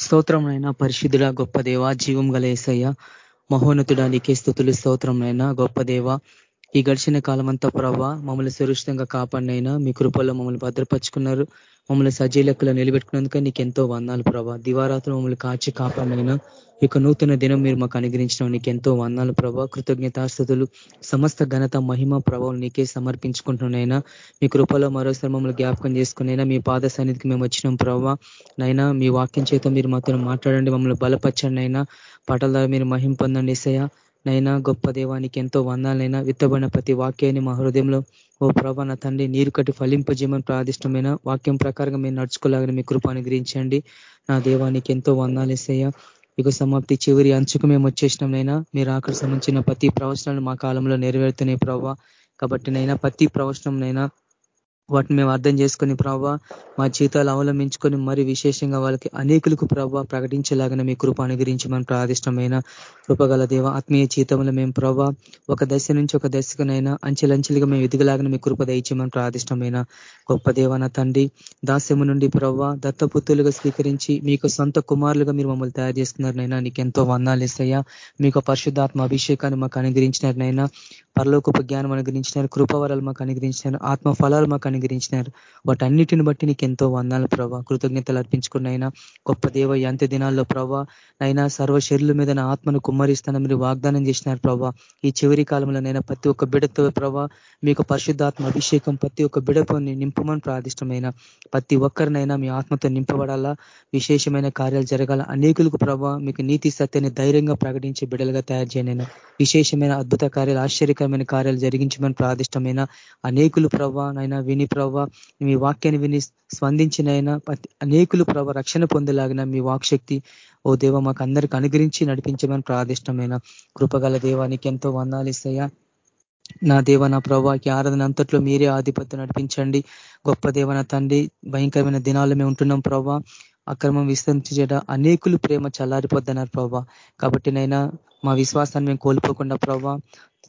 స్తోత్రంనైనా పరిశుద్ధుడ గొప్ప దేవ జీవం గల ఏసయ్య మహోన్నతుడా నీకే స్థుతులు స్తోత్రంనైనా గొప్ప దేవ. ఈ గడిచిన కాలం అంతా ప్రభావ మమ్మల్ని సురక్షితంగా కాపాడినైనా మీ కృపల్లో మమ్మల్ని భద్రపరుచుకున్నారు మమ్మల్ని సజీలెక్కలో నిలబెట్టుకున్నందుక నీకు ఎంతో వందాలు ప్రభా. దివారాత్రులు మమ్మల్ని కాచి కాపాడినైనా ఇక నూతన దినం మీరు మాకు అనుగ్రహించడం నీకు ఎంతో వందాలు ప్రభా. కృతజ్ఞతాస్థుతులు సమస్త ఘనత మహిమ ప్రభావం నీకే సమర్పించుకుంటున్నైనా మీ కృపలో మరోసారి మమ్మల్ని జ్ఞాపకం చేసుకునైనా మీ పాద సన్నిధికి మేము వచ్చినాం ప్రభావ నైనా మీ వాక్యం చేత మీరు మాతో మాట్లాడండి మమ్మల్ని బలపరచండి అయినా పాటల ద్వారా మీరు మహిం పొందండి ఇసయ నైనా గొప్ప దేవానికి ఎంతో వందాలైనా విత్తబడిన ప్రతి వాక్యాన్ని మా హృదయంలో ఓ ప్రభా నా తండ్రి నీరు కట్టి ఫలింపజేయమని ప్రాదిష్టమైన వాక్యం ప్రకారంగా మీరు నడుచుకోలేగని మీ కృపాను గ్రహించండి నా దేవానికి ఎంతో వందాలు యుగ సమాప్తి చివరి అంచుకు మేము వచ్చేసినాంనైనా మీరు ఆఖరి సంబంధించిన ప్రతి ప్రవచనాలు మా కాలంలో నెరవేరుతున్నాయి ప్రభావ కాబట్టి నైనా ప్రతి ప్రవచనంనైనా వాటిని మేము అర్థం చేసుకుని ప్రభావ మా జీతాలు అవలంబించుకొని మరి విశేషంగా వాళ్ళకి అనేకులకు ప్రభావ ప్రకటించేలాగా మీ కృప మనం ప్రాదిష్టమైన కృపగల దేవ ఆత్మీయ జీతంలో మేము ప్రభావ ఒక దశ నుంచి ఒక దశకునైనా అంచెలంచెలుగా మేము ఎదుగులాగిన మీ కృప దయచేయమని ప్రాదిష్టమైన గొప్ప దేవన తండ్రి దాస్యము నుండి ప్రభావ దత్తపుత్రులుగా స్వీకరించి మీకు సొంత కుమారులుగా మీరు మమ్మల్ని తయారు చేసుకున్నారనైనా నీకు ఎంతో వందాలు ఇస్తాయా? మీకు పరిశుద్ధాత్మ అభిషేకాన్ని మాకు అనుగ్రహించినారనైనా పరలోకపు జ్ఞానం అనుగ్రహించినారు కృపవరాలు మాకు అనుగ్రహించినారు ఆత్మ ఫలాలు మాకు అనుగ్రహించినారు. వాటన్నిటిని బట్టి నీకు ఎంతో వందాలు ప్రభావ కృతజ్ఞతలు అర్పించుకున్నైనా గొప్ప దేవ ఎంత దినాల్లో ప్రభా. అయినా సర్వ శరీరుల మీద నా ఆత్మను కుమ్మరిస్తానని మీరు వాగ్దానం చేసినారు ప్రభా. ఈ చివరి కాలంలో నైనా ప్రతి ఒక్క బిడతో ప్రభా మీకు పరిశుద్ధాత్మ అభిషేకం ప్రతి ఒక్క బిడతో నింపమని ప్రాదిష్టమైన ప్రతి ఒక్కరినైనా మీ ఆత్మతో నింపబడాలా. విశేషమైన కార్యాలు జరగాల. అనేకులకు ప్రభా మీకు నీతి సత్యాన్ని ధైర్యంగా ప్రకటించే బిడలుగా తయారు చేయనైనా విశేషమైన అద్భుత కార్యాలు ఆశ్చర్యకరమైన కార్యాలు జరిగించమని ప్రాదిష్టమైన అనేకులు ప్రభా నైనా విని ప్రభా మీ వాక్యాన్ని విని స్పందించినైనా అనేకులు ప్రభా రక్షణ పొందేలాగిన మీ వాక్శక్తి ఓ దేవ మాకు అందరికి అనుగ్రహించి నడిపించమని ప్రాదిష్టమైన కృపగల దేవానికి ఎంతో వందాలు ఇస్తాయా నా దేవ నా ప్రభాకి ఆరాధన అంతట్లో మీరే ఆధిపత్యం నడిపించండి. గొప్ప దేవన తండ్రి భయంకరమైన దినాలు మేము ఉంటున్నాం ప్రభా అక్రమం విస్తరించేట అనేకులు ప్రేమ చల్లారిపోద్దన్నారు ప్రభా కాబట్టి నైనా మా విశ్వాసాన్ని మేము కోల్పోకుండా ప్రభా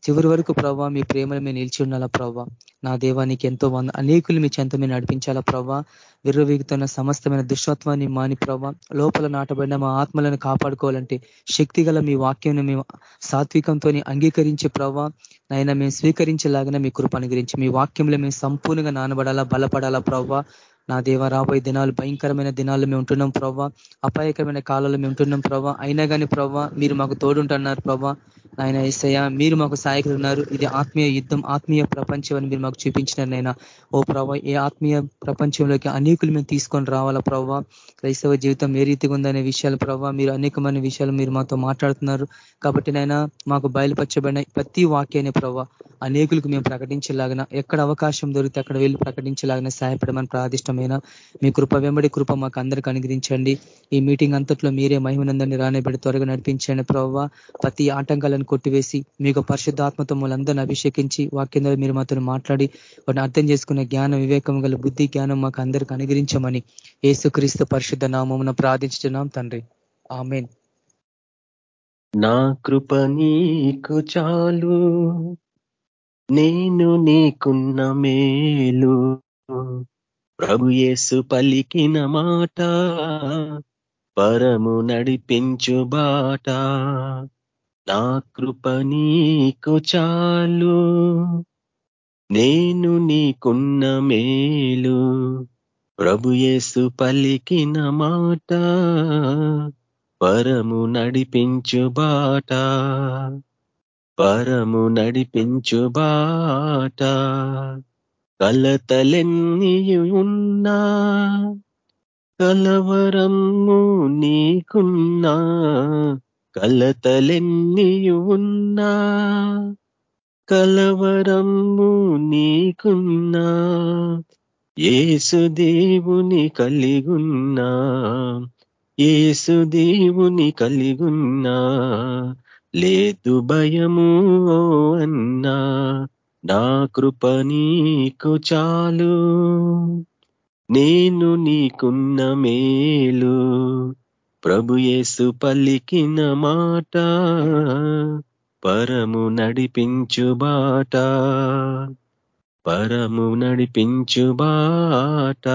చివరి వరకు ప్రభావ మీ ప్రేమను మేము నిలిచి ఉండాలా ప్రభావ నా దేవానికి ఎంతో వంద అనేకులు మీ చెంత మీరు నడిపించాలా ప్రభావ విర్రవీగుతున్న సమస్తమైన దుష్టత్వాన్ని మాని ప్రభావ లోపల నాటబడిన మా ఆత్మలను కాపాడుకోవాలంటే శక్తి మీ వాక్యం మేము సాత్వికంతో అంగీకరించే ప్రభావ నైనా మేము స్వీకరించేలాగానే మీ కృప గురించి మీ వాక్యంలో మేము సంపూర్ణంగా నానబడాలా బలపడాలా ప్రభావ నా దేవ రాబోయే దినాలు భయంకరమైన దినాలు మేము ఉంటున్నాం ప్రభావ అపాయకరమైన కాలంలో మేము ఉంటున్నాం ప్రభా. అయినా కానీ ప్రభావ మీరు మాకు తోడుంటున్నారు ప్రభావ ఆయన ఏసయ్య మీరు మాకు సహాయకులు ఉన్నారు ఇది ఆత్మీయ యుద్ధం ఆత్మీయ ప్రపంచం అని మీరు మాకు చూపించినారు నైనా ఓ ప్రభావ ఏ ఆత్మీయ ప్రపంచంలోకి అనేకులు మేము తీసుకొని రావాలా ప్రభావ క్రైస్తవ జీవితం ఏ రీతిగా ఉందనే విషయాలు ప్రభావ మీరు అనేకమైన విషయాలు మీరు మాతో మాట్లాడుతున్నారు. కాబట్టి నైనా మాకు బయలుపరచబడిన ప్రతి వాక్యాన్ని ప్రభావ అనేకులకు మేము ప్రకటించలాగిన ఎక్కడ అవకాశం దొరికితే అక్కడ వెళ్ళి ప్రకటించలాగిన సహాయపడమని ప్రాదిష్టమైన మీ కృప వెంబడి కృప మాకు అందరికి అనుగ్రహించండి. ఈ మీటింగ్ అంతట్లో మీరే మహిమనందరినీ రానిబడి త్వరగా నడిపించండి ప్రభావ ప్రతి ఆటంకాలను కొట్టివేసి మీకు పరిశుద్ధాత్మతో మూలందరినీ అభిషేకించి వాక్యం మీరు మాతో మాట్లాడి వాటిని అర్థం చేసుకునే జ్ఞానం వివేకం గల బుద్ధి జ్ఞానం మాకు అందరికి అనుగ్రహించమని ఏసుక్రీస్తు పరిశుద్ధ నామమున ప్రార్థించుతున్నాం తండ్రి. ఆమెన్. నా కృప నీకు చాలు నేను నీకున్న మేలు. ప్రభు యేసు పలికిన మాట పరము నడిపించు బాట. నా కృప నీకు చాలు. నేను నీకున్న మేలు. ప్రభుయేసు పలికిన మాట పరము నడిపించు బాట. పరము నడిపించు బాట. కలతలెన్నియున్నా కలవరము నీకున్నా కలతలెన్నియున్నా కలవరము నీకున్నా ఏసుదేవుని కలిగున్నా ఏసుదేవుని కలిగున్నా లేదు భయము అన్నా నా కృప నీకు చాలు నేను నీకున్న మేలు ప్రభుయేసు పలికిన మాట పరము నడిపించు బాట. పరము నడిపించు బాట.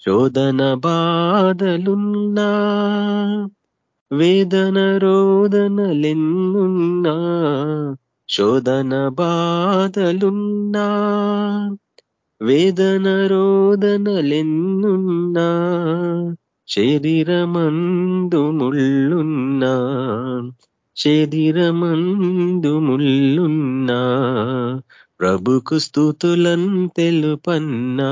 శోధన బాధలున్నా వేదన రోదనలెన్నున్నా శోధన బాధలున్నా వేదన రోదనలెన్నున్నా శరీరమందు ముళ్ళున్నా శరీరమందు ముళ్ళున్నా. ప్రభుకు స్థుతులన్ తెలుపన్నా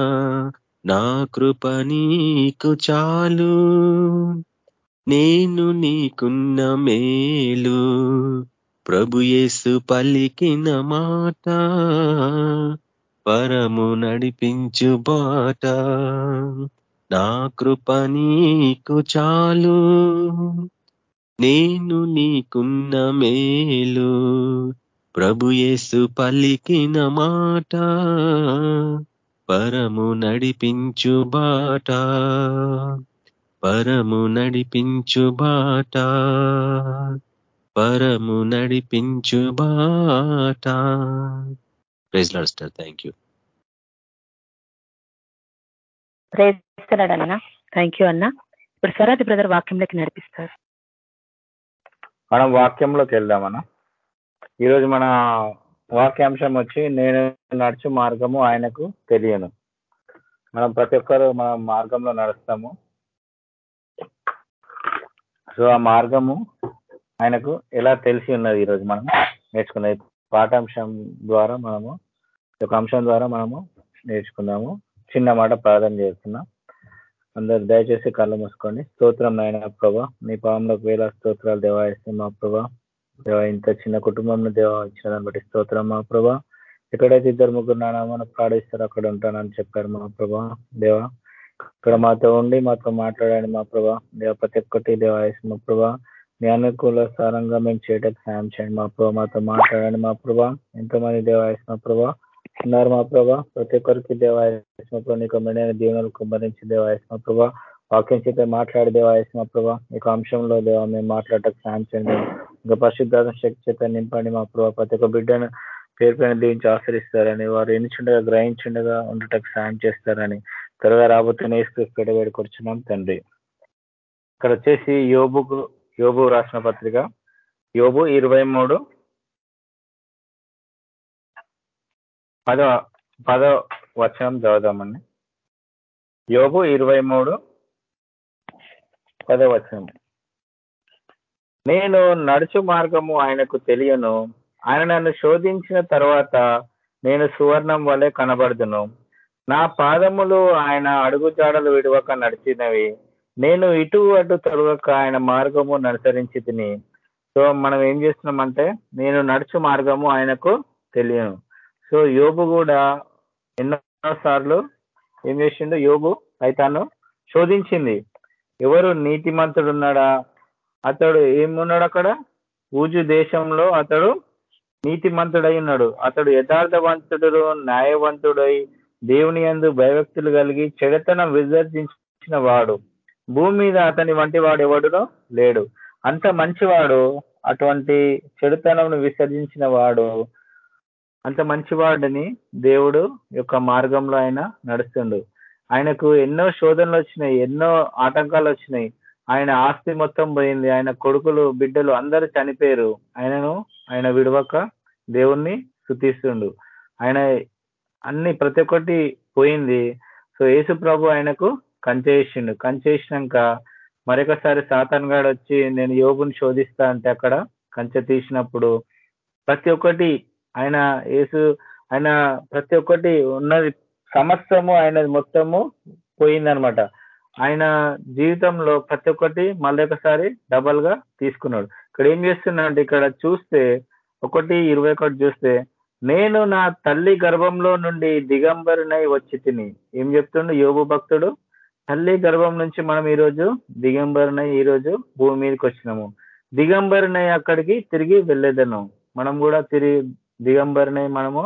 నా కృప నీకు చాలు. నేను నీకున్న మేలు ప్రభుయేసు పలికిన మాట పరము నడిపించు బాట. నా కృప నీకు చాలు. నేను నీకున్న మేలు. ప్రభుయేసు పలికిన మాట పరము నడిపించు బాట. పరము నడిపించు బాట. పరము నడిపించు బాట. ప్రైజ్ లాస్టర్ థ్యాంక్ యూ ప్రేస్తున్నాడు అన్న థ్యాంక్ యూ అన్న. ఇప్పుడు స్వరాజ్ బ్రదర్ వాక్యంలోకి నడిపిస్తారు. మనం వాక్యంలోకి వెళ్దామన్న. ఈరోజు మన వాక్యాంశం వచ్చి నేను నడుచు మార్గము ఆయనకు తెలియను మనం ప్రతి ఒక్కరు మన మార్గంలో నడుస్తాము. సో ఆ మార్గము ఆయనకు ఎలా తెలిసి ఉన్నది ఈరోజు మనం నేర్చుకున్నది పాఠాంశం ద్వారా మనము ఒక అంశం ద్వారా మనము నేర్చుకుందాము చిన్న మాట ప్రార్థన చేస్తున్నాం. అందరు దయచేసి కళ్ళు మూసుకోండి. స్తోత్రం నాయన ప్రభా. నీ పాములకు వేల స్తోత్రాలు దేవాయిస్తే మా ప్రభా. దేవా ఇంత చిన్న కుటుంబం దేవా ఇచ్చిన దాన్ని బట్టి స్తోత్రం మా ప్రభా. ఎక్కడైతే ఇద్దరు ముగ్గురు నానామని ప్రాణిస్తారో అక్కడ ఉంటానని చెప్పారు మా ప్రభా. దేవా ఇక్కడ మాతో ఉండి మాతో మాట్లాడండి మా ప్రభా. దేవ ప్రతి ఒక్కటి దేవాయస్ మా ప్రభా. మీ అనుకూల సారంగా మేము చేయటం సాయం చేయండి మా ప్రభా. మాతో మాట్లాడండి మా ప్రభా. ఎంతమంది దేవాయస్ మా ప్రభా. ఉన్నారు మా ప్రభా ప్రతి ఒక్కరికి దేవాయస్ ప్రభా నీకు మెడైన దీవెనలు కుమ్మరించి దేవాయస్మ ప్రభా వాక్యం చేత మాట్లాడి దేవాయస్మ ప్రభా నీకు అంశంలో దేవా మేము మాట్లాడటం సాయం చేయండి. ఇంకా పరిశుద్ధాత్మ శక్తి చేత నింపండి మా ప్రభా. ప్రతి ఒక్క బిడ్డను పేరు పైన దీవించి ఆశ్రయిస్తారని వారు ఎన్నిచుండగా గ్రహించుండగా ఉండటకు సాయం చేస్తారని త్వరగా రాబోతున్న ఏసుక్రీస్తు వేడుకొచ్చున్నాం తండ్రి. ఇక్కడ వచ్చేసి యోబుకు యోబు రాసిన పత్రిక. యోబు ఇరవై మూడు పదో పదో వచనం చదువుదామండి. యోగు ఇరవై మూడు పదో వచనం. నేను నడుచు మార్గము ఆయనకు తెలియను. ఆయన నన్ను శోధించిన తర్వాత నేను సువర్ణం వలె కనబడుదును. నా పాదములు ఆయన అడుగుజాడలు విడవక నడిచినవి. నేను ఇటు అటు తొలగక ఆయన మార్గము అనుసరించి తిని. సో మనం ఏం చేస్తున్నామంటే నేను నడుచు మార్గము ఆయనకు తెలియను. సో యోబు కూడా ఎన్నో సార్లు ఏం చేసిండు? యోబు సైతాను శోధించింది. ఎవరు నీతిమంతుడు ఉన్నాడా? అతడు ఏమున్నాడు అక్కడ? ఊజు దేశంలో అతడు నీతిమంతుడై ఉన్నాడు. అతడు యథార్థవంతుడు న్యాయవంతుడై దేవుని యందు భయభక్తులు కలిగి చెడతనం విసర్జించిన వాడు. భూమి మీద అతని వంటి వాడు ఎవడునో లేడు. అంత మంచివాడు అటువంటి చెడుతనంను విసర్జించిన వాడు అంత మంచివాడిని దేవుడు యొక్క మార్గంలో ఆయన నడుస్తుండు. ఆయనకు ఎన్నో శోధనలు వచ్చినాయి ఎన్నో ఆటంకాలు వచ్చినాయి. ఆయన ఆస్తి మొత్తం పోయింది ఆయన కొడుకులు బిడ్డలు అందరూ చనిపోయారు. ఆయనను ఆయన విడవక దేవుణ్ణి శుతిస్తుండు ఆయన అన్ని ప్రతి ఒక్కటి పోయింది. సో యేసు ప్రభు ఆయనకు కంచేసిండు కంచేసినాక మరొకసారి సాతాన్ గాడు వచ్చి నేను యోగుని శోధిస్తా అంటే అక్కడ కంచె తీసినప్పుడు ప్రతి ఒక్కటి ఆయన యేసు ఆయన ప్రతి ఒక్కటి ఉన్నది సమస్తము ఆయనది మొత్తము పోయిందనమాట. ఆయన జీవితంలో ప్రతి ఒక్కటి మళ్ళీ ఒకసారి డబల్గా తీసుకున్నాడు. ఇక్కడ ఏం చేస్తున్నాడు ఇక్కడ చూస్తే ఒకటి ఇరవై ఒకటి చూస్తే నేను నా తల్లి గర్భంలో నుండి దిగంబరినై వచ్చి తిని. ఏం చెప్తుండు యోగు భక్తుడు? తల్లి గర్భం నుంచి మనం ఈరోజు దిగంబరినై ఈరోజు భూమి మీదకి వచ్చినాము. దిగంబరినై అక్కడికి తిరిగి వెళ్ళేదను. మనం కూడా తిరిగి దిగంబరినై మనము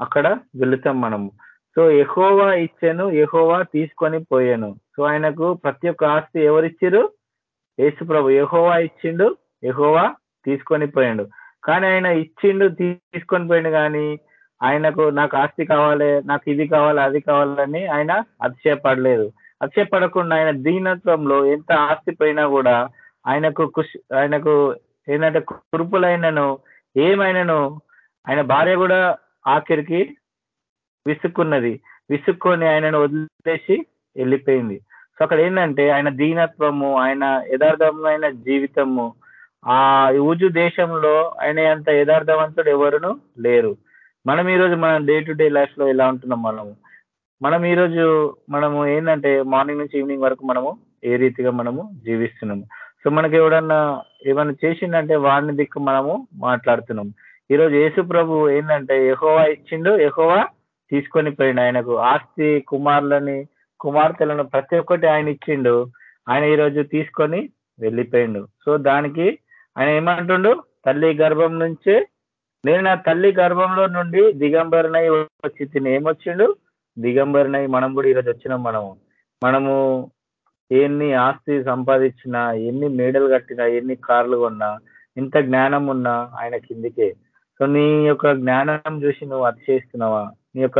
అక్కడ వెళుతాం మనము. సో ఎహోవా ఇచ్చాను ఎహోవా తీసుకొని పోయాను. సో ఆయనకు ప్రతి ఒక్క ఆస్తి ఎవరిచ్చిరు? యేసు ప్రభు. ఎహోవా ఇచ్చిండు ఎహోవా తీసుకొని పోయాడు. కానీ ఆయన ఇచ్చిండు తీసుకొని పోయిండు కానీ ఆయనకు నాకు ఆస్తి కావాలి నాకు ఇది కావాలి అది కావాలని ఆయన అతిశయపడలేదు. అతిశయపడకుండా ఆయన దీనత్వంలో ఎంత ఆస్తి పోయినా కూడా ఆయనకు కుష్ ఆయనకు ఏంటంటే కురుపులైనను ఏమైనాను ఆయన భార్య కూడా ఆఖరికి విసుక్కున్నది. విసుక్కొని ఆయనను వదిలేసి వెళ్ళిపోయింది. సో అక్కడ ఏంటంటే ఆయన దీనత్వము ఆయన యథార్థమైన జీవితము ఆ ఊజు దేశంలో ఆయన అంత యథార్థవంతుడు ఎవరును లేరు. మనం ఈరోజు మన డే టు డే లైఫ్లో ఎలా ఉంటున్నాం మనము? మనం ఈరోజు మనము ఏంటంటే మార్నింగ్ నుంచి ఈవినింగ్ వరకు మనము ఏ రీతిగా మనము జీవిస్తున్నాము? సో మనకి ఎవడన్నా ఏమైనా చేసిందంటే వాడిని దిక్కు మనము మాట్లాడుతున్నాం. ఈరోజు యేసు ప్రభు ఏంటంటే ఎహోవా ఇచ్చిండు ఎహోవా తీసుకొని పోయిండు ఆయనకు. ఆస్తి కుమారులని కుమార్తెలను ప్రతి ఒక్కటి ఆయన ఇచ్చిండు. ఆయన ఈరోజు తీసుకొని వెళ్ళిపోయిండు. సో దానికి ఆయన ఏమంటుండు? తల్లి గర్భం నుంచే నేను నా తల్లి గర్భంలో నుండి దిగంబరనై వచ్చి తిని ఏమొచ్చిండు? దిగంబరనై మనం కూడా ఈరోజు వచ్చినాం మనము. మనము ఎన్ని ఆస్తి సంపాదించినా ఎన్ని మేడలు కట్టినా ఎన్ని కార్లు కొన్నా ఇంత జ్ఞానం ఉన్నా ఆయన కిందికే. సో నీ యొక్క జ్ఞానం చూసి నువ్వు అతిశయిస్తున్నావా? నీ యొక్క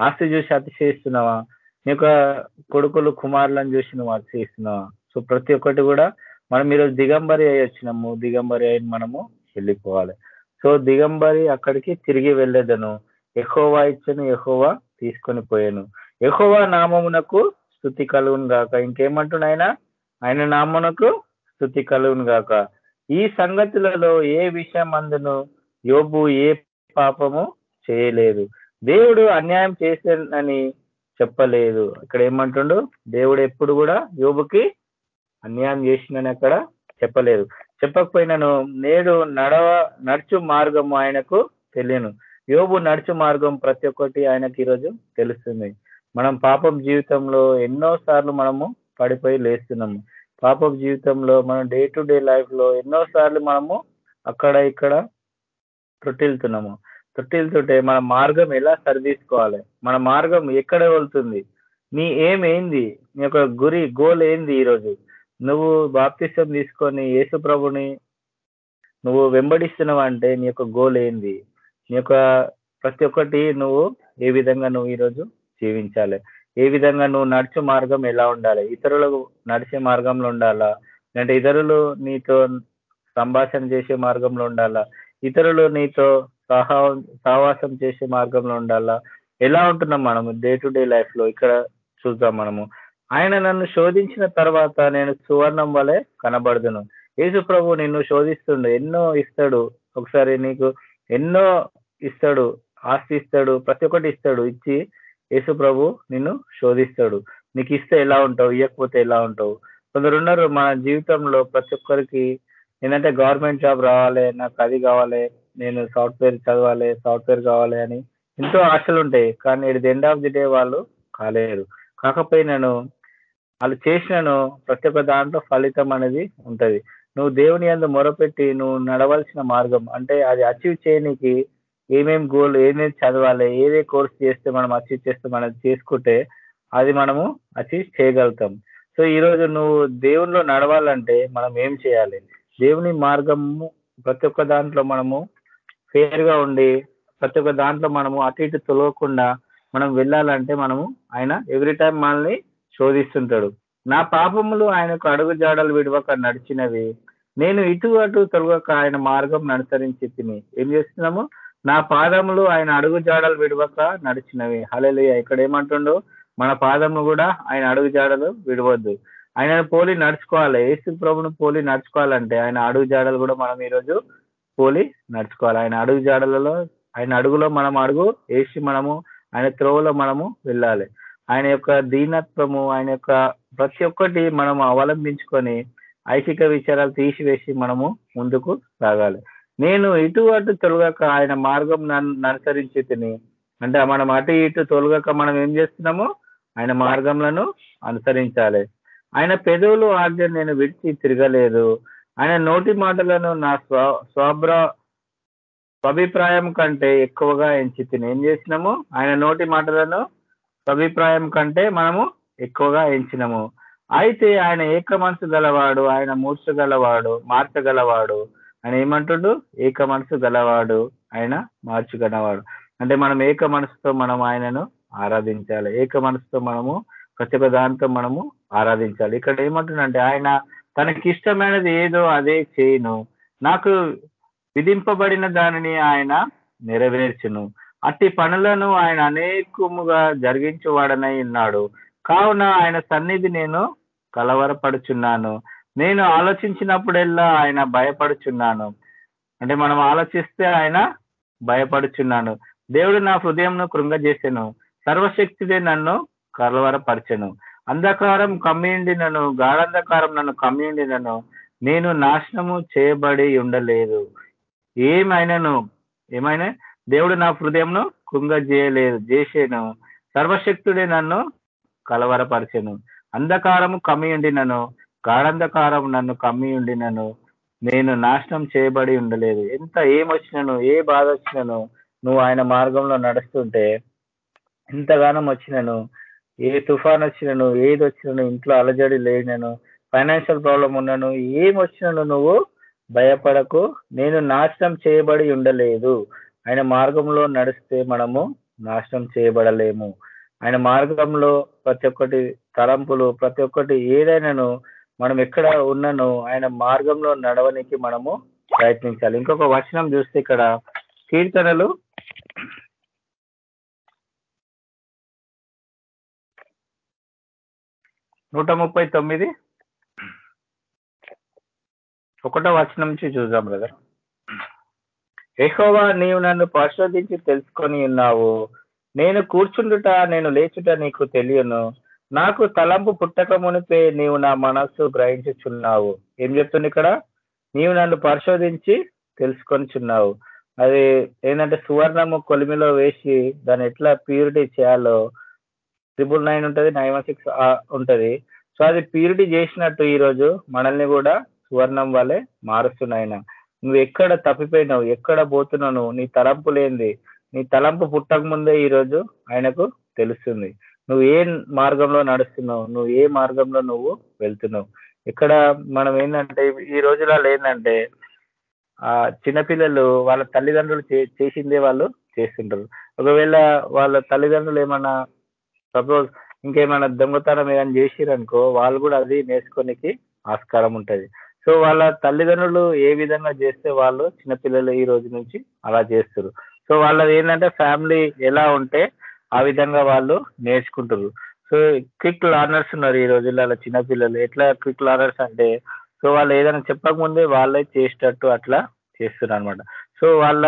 ఆస్తి చూసి అతిశయిస్తున్నావా? నీ యొక్క కొడుకులు కుమారులను చూసి నువ్వు అతిశయిస్తున్నావా? సో ప్రతి ఒక్కటి కూడా మనం ఈరోజు దిగంబరి అయి వచ్చినాము. దిగంబరి అయిన మనము వెళ్ళిపోవాలి. సో దిగంబరి అక్కడికి తిరిగి వెళ్ళేదను. ఎహోవా ఇచ్చను ఎహోవా తీసుకొని పోయాను. ఎహోవా నామమునకు స్థుతి కలుగును గాక. ఇంకేమంటున్నా ఆయన? ఆయన నామమునకు స్థుతి కలుగును గాక. ఈ సంగతులలో ఏ విషయం అందును యోబు ఏ పాపము చేయలేదు. దేవుడు అన్యాయం చేసేనని చెప్పలేదు. ఇక్కడ ఏమంటుండు? దేవుడు ఎప్పుడు కూడా యోబుకి అన్యాయం చేసిందని అక్కడ చెప్పలేదు. చెప్పకపోయినాను నేడు నడవ నడుచు మార్గం ఆయనకు తెలియను. యోబు నడుచు మార్గం ప్రతి ఒక్కటి ఆయనకి ఈరోజు తెలుస్తుంది. మనం పాపం జీవితంలో ఎన్నో సార్లు మనము పడిపోయి లేస్తున్నాము. పాపం జీవితంలో మనం డే టు డే లైఫ్లో ఎన్నోసార్లు మనము అక్కడ ఇక్కడ తొట్టిల్తున్నాము తొట్టిల్తుంటే మన మార్గం ఎలా సరిదీసుకోవాలి? మన మార్గం ఎక్కడ వెళ్తుంది? నీ ఏం ఏంది నీ యొక్క గురి గోల్ ఏంది ఈరోజు? నువ్వు బాప్తిష్టం తీసుకొని యేసు ప్రభుని నువ్వు వెంబడిస్తున్నావు అంటే నీ యొక్క గోల్ ఏంది? నీ యొక్క ప్రతి ఒక్కటి నువ్వు ఏ విధంగా నువ్వు ఈరోజు జీవించాలి? ఏ విధంగా నువ్వు నడిచే మార్గం ఎలా ఉండాలి? ఇతరులకు నడిచే మార్గంలో ఉండాలా? అంటే ఇతరులు నీతో సంభాషణ చేసే మార్గంలో ఉండాలా? ఇతరులు నీతో సహా సహవాసం చేసే మార్గంలో ఉండాలా? ఎలా ఉంటున్నాం మనము? డే టు డే లైఫ్లో ఇక్కడ చూద్దాం మనము. ఆయన నన్ను శోధించిన తర్వాత నేను సువర్ణం వలె కనబడుదును. యేసు ప్రభు నిన్ను శోధిస్తుండు. ఎన్నో ఇస్తాడు. ఒకసారి నీకు ఎన్నో ఇస్తాడు. ఆస్తి ఇస్తాడు. ప్రతి ఒక్కటి ఇస్తాడు. ఇచ్చి యేసు ప్రభు నిన్ను శోధిస్తాడు. నీకు ఇస్తే ఎలా ఉంటావు? ఇవ్వకపోతే ఎలా ఉంటావు? కొందరు ఉన్నారు. మన జీవితంలో ప్రతి ఒక్కరికి ఏంటంటే గవర్నమెంట్ జాబ్ రావాలి నాకు అది కావాలి నేను సాఫ్ట్వేర్ చదవాలి సాఫ్ట్వేర్ కావాలి అని ఎంతో ఆశలు ఉంటాయి. కానీ it end of the day వాళ్ళు కాలేరు. కాకపోయినాను వాళ్ళు చేసినను ప్రతి ఒక్క దాంట్లో ఫలితం అనేది ఉంటది. నువ్వు దేవుని అందు మొరపెట్టి నువ్వు నడవలసిన మార్గం అంటే అది అచీవ్ చేయనికి ఏమేమి గోల్ ఏమేమి చదవాలి ఏదే కోర్స్ చేస్తే మనం అచీవ్ చేస్తే మనం చేసుకుంటే అది మనము అచీవ్ చేయగలుగుతాం. సో ఈరోజు నువ్వు దేవునిలో నడవాలంటే మనం ఏం చేయాలి? దేవుని మార్గము ప్రతి ఒక్క దాంట్లో మనము ఫేర్గా ఉండి ప్రతి ఒక్క దాంట్లో మనము అటు ఇటు తొలగకుండా మనం వెళ్ళాలంటే మనము ఆయన ఎవ్రీ టైం మనల్ని శోధిస్తుంటాడు. నా పాపములు ఆయనకు అడుగు జాడలు విడవక నడిచినవి. నేను ఇటు అటు తొలగక ఆయన మార్గం అనుసరించి తిని. ఏం చేస్తున్నాము? నా పాదములు ఆయన అడుగు జాడలు విడవక నడిచినవి. హలే ఇక్కడ ఏమంటుండో? మన పాదము కూడా ఆయన అడుగు జాడలు విడవద్దు. ఆయన పోలి నడుచుకోవాలి. ఏసు ప్రభును పోలి నడుచుకోవాలంటే ఆయన అడుగు జాడలు కూడా మనం ఈరోజు పోలి నడుచుకోవాలి. ఆయన అడుగు జాడలలో ఆయన అడుగులో మనం అడుగు వేసి మనము ఆయన త్రోవలో మనము వెళ్ళాలి. ఆయన యొక్క దీనత్వము ఆయన యొక్క ప్రతి ఒక్కటి మనం అవలంబించుకొని ఐకిక విచారాలు తీసివేసి మనము ముందుకు సాగాలి. నేను ఇటు అటు తొలగక ఆయన మార్గం నన్ను అనుసరించి తిని అంటే మనం అటు ఇటు తొలగక మనం ఏం చేస్తున్నాము? ఆయన మార్గంలను అనుసరించాలి. ఆయన పెదవులు ఆజ్ఞ నేను విడిచి తిరగలేదు. ఆయన నోటి మాటలను నా స్వ స్వభ్ర స్వభిప్రాయం కంటే ఎక్కువగా ఎంచి తిని ఏం చేసినాము? ఆయన నోటి మాటలను స్వభిప్రాయం కంటే మనము ఎక్కువగా ఎంచినము. అయితే ఆయన ఏక మనసు గలవాడు ఆయన మూర్చ గలవాడు మార్చగలవాడు. ఆయన ఏమంటుడు? ఏక మనసు గలవాడు ఆయన మార్చగలవాడు అంటే మనం ఏక మనసుతో మనం ఆయనను ఆరాధించాలి. ఏక మనసుతో మనము ప్రతి ఒక్క దాంతో మనము ఆరాధించాలి. ఇక్కడ ఏమంటుందంటే ఆయన తనకి ఇష్టమైనది ఏదో అదే చేయను. నాకు విధింపబడిన దానిని ఆయన నెరవేర్చును. అట్టి పనులను ఆయన అనేకముగా జరిగించేవాడనై ఉన్నాడు. కావున ఆయన సన్నిధి నేను కలవరపడుచున్నాను. నేను ఆలోచించినప్పుడెల్లా ఆయన భయపడుచున్నాను. అంటే మనం ఆలోచిస్తే ఆయన భయపడుచున్నాను. దేవుడు నా హృదయంను కృంగజేసెను. సర్వశక్తిదే నన్ను కలవరపరచెను. అంధకారం కమ్మిండినను గాఢంధకారం నన్ను కమ్మిండినను నేను నాశనము చేయబడి ఉండలేదు. ఏమైనాను? ఏమైనా? దేవుడు నా హృదయంను కుంగజేయలేదు చేసేను సర్వశక్తుడే నన్ను కలవరపరచెను. అంధకారము కమ్మి ఉండినను గాఢంధకారం నన్ను కమ్మియుండి నన్ను నేను నాశనం చేయబడి ఉండలేదు. ఎంత ఏమొచ్చినను ఏ బాధ వచ్చినను నువ్వు ఆయన మార్గంలో నడుస్తుంటే ఎంతగానం వచ్చినను. ఏ తుఫాన్ వచ్చినను ఏది వచ్చినను ఇంట్లో అలజడి లేనను ఫైనాన్షియల్ ప్రాబ్లం ఉన్నను ఏం వచ్చినను నువ్వు భయపడకు. నేను నాశనం చేయబడి ఉండలేదు. ఆయన మార్గంలో నడిస్తే మనము నాశనం చేయబడలేము. ఆయన మార్గంలో ప్రతి ఒక్కటి తలంపులు ప్రతి ఒక్కటి ఏదైనాను మనం ఎక్కడ ఉన్నను ఆయన మార్గంలో నడవనికి మనము ప్రయత్నించాలి. ఇంకొక వచనం చూస్తే ఇక్కడ కీర్తనలు నూట ముప్పై తొమ్మిది. ఒకటో వచనం నుంచి చూద్దాం బ్రదర్ ఎహోవా నీవు నన్ను పరిశోధించి తెలుసుకొని ఉన్నావు. నేను కూర్చుండుట నేను లేచుట నీకు తెలియను. నాకు తలంపు పుట్టక మునిపే నీవు నా మనస్సు గ్రహించుచున్నావు. ఏం చెప్తుంది ఇక్కడ? నీవు నన్ను పరిశోధించి తెలుసుకొనిచున్నావు. అది ఏంటంటే సువర్ణము కొలిమిలో వేసి దాన్ని ఎట్లా ప్యూరిటీ చేయాలో ట్రిపుల్ నైన్ ఉంటుంది నైన్ వన్ సిక్స్ ఉంటుంది. సో అది ప్యూరిటీ చేసినట్టు ఈరోజు మనల్ని కూడా సువర్ణం వలె మారుస్తున్నాయన నువ్వు ఎక్కడ తప్పిపోయినావు? ఎక్కడ పోతున్నావు నీ తలంపు లేనిది. నీ తలంపు పుట్టక ముందే ఈరోజు ఆయనకు తెలుస్తుంది. నువ్వు ఏ మార్గంలో నడుస్తున్నావు? నువ్వు ఏ మార్గంలో నువ్వు వెళ్తున్నావు? ఇక్కడ మనం ఏంటంటే ఈ రోజులలో ఏంటంటే ఆ చిన్నపిల్లలు వాళ్ళ తల్లిదండ్రులు చేసిందే వాళ్ళు చేస్తుంటారు. ఒకవేళ వాళ్ళ తల్లిదండ్రులు ఏమన్నా సపోజ్ ఇంకేమైనా దొంగతనం ఏమైనా చేసిరనుకో వాళ్ళు కూడా అది నేర్చుకోనికి ఆస్కారం ఉంటది. సో వాళ్ళ తల్లిదండ్రులు ఏ విధంగా చేస్తే వాళ్ళు చిన్నపిల్లలు ఈ రోజు నుంచి అలా చేస్తారు సో వాళ్ళది ఏంటంటే ఫ్యామిలీ ఎలా ఉంటే ఆ విధంగా వాళ్ళు నేర్చుకుంటారు సో క్విక్ లర్నర్స్ ఉన్నారు ఈ రోజుల్లో చిన్నపిల్లలు. ఎట్లా క్విక్ లర్నర్స్ అంటే సో వాళ్ళు ఏదైనా చెప్పకముందే వాళ్ళే చేసేటట్టు అట్లా చేస్తున్నారు అనమాట సో వాళ్ళ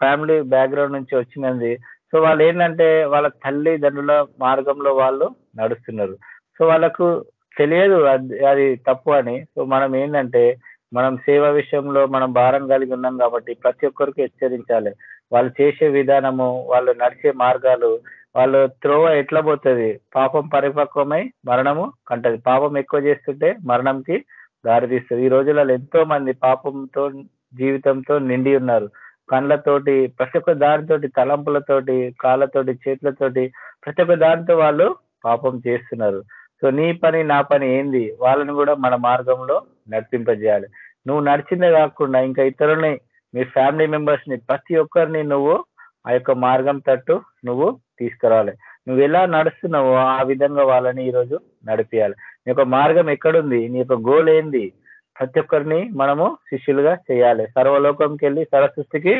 ఫ్యామిలీ బ్యాక్గ్రౌండ్ నుంచి వచ్చినది సో వాళ్ళు ఏంటంటే వాళ్ళ తల్లిదండ్రుల మార్గంలో వాళ్ళు నడుస్తున్నారు. సో వాళ్ళకు తెలియదు అది అది తప్పు అని. సో మనం ఏంటంటే మనం సేవ విషయంలో మనం భారం కలిగి ఉన్నాం కాబట్టి ప్రతి ఒక్కరికి హెచ్చరించాలి. వాళ్ళు చేసే విధానము వాళ్ళు నడిచే మార్గాలు వాళ్ళు త్రోవ ఎట్లా పోతుంది? పాపం పరిపక్వమై మరణము కంటది. పాపం ఎక్కువ చేస్తుంటే మరణంకి దారితీస్తుంది. ఈ రోజులలో ఎంతో మంది పాపంతో జీవితంతో నిండి ఉన్నారు. కళ్ళతోటి ప్రతి ఒక్క దానితోటి తలంపులతోటి కాళ్ళతోటి చేతులతోటి ప్రతి ఒక్క దానితో వాళ్ళు పాపం చేస్తున్నారు. సో నీ పని నా పని ఏంది? వాళ్ళని కూడా మన మార్గంలో నడిపింపజేయాలి. నువ్వు నడిచిందే కాకుండా ఇంకా ఇతరుల్ని మీ ఫ్యామిలీ మెంబర్స్ని ప్రతి ఒక్కరిని నువ్వు ఆ యొక్క మార్గం తట్టు నువ్వు తీసుకురావాలి. నువ్వు ఎలా నడుస్తున్నావో ఆ విధంగా వాళ్ళని ఈరోజు నడిపించాలి నీ యొక్క మార్గం ఎక్కడుంది? నీ యొక్క గోల్ ఏంది? ప్రతి ఒక్కరిని మనము శిష్యులుగా చేయాలి. సర్వలోకంకి వెళ్ళి సరసృష్టికి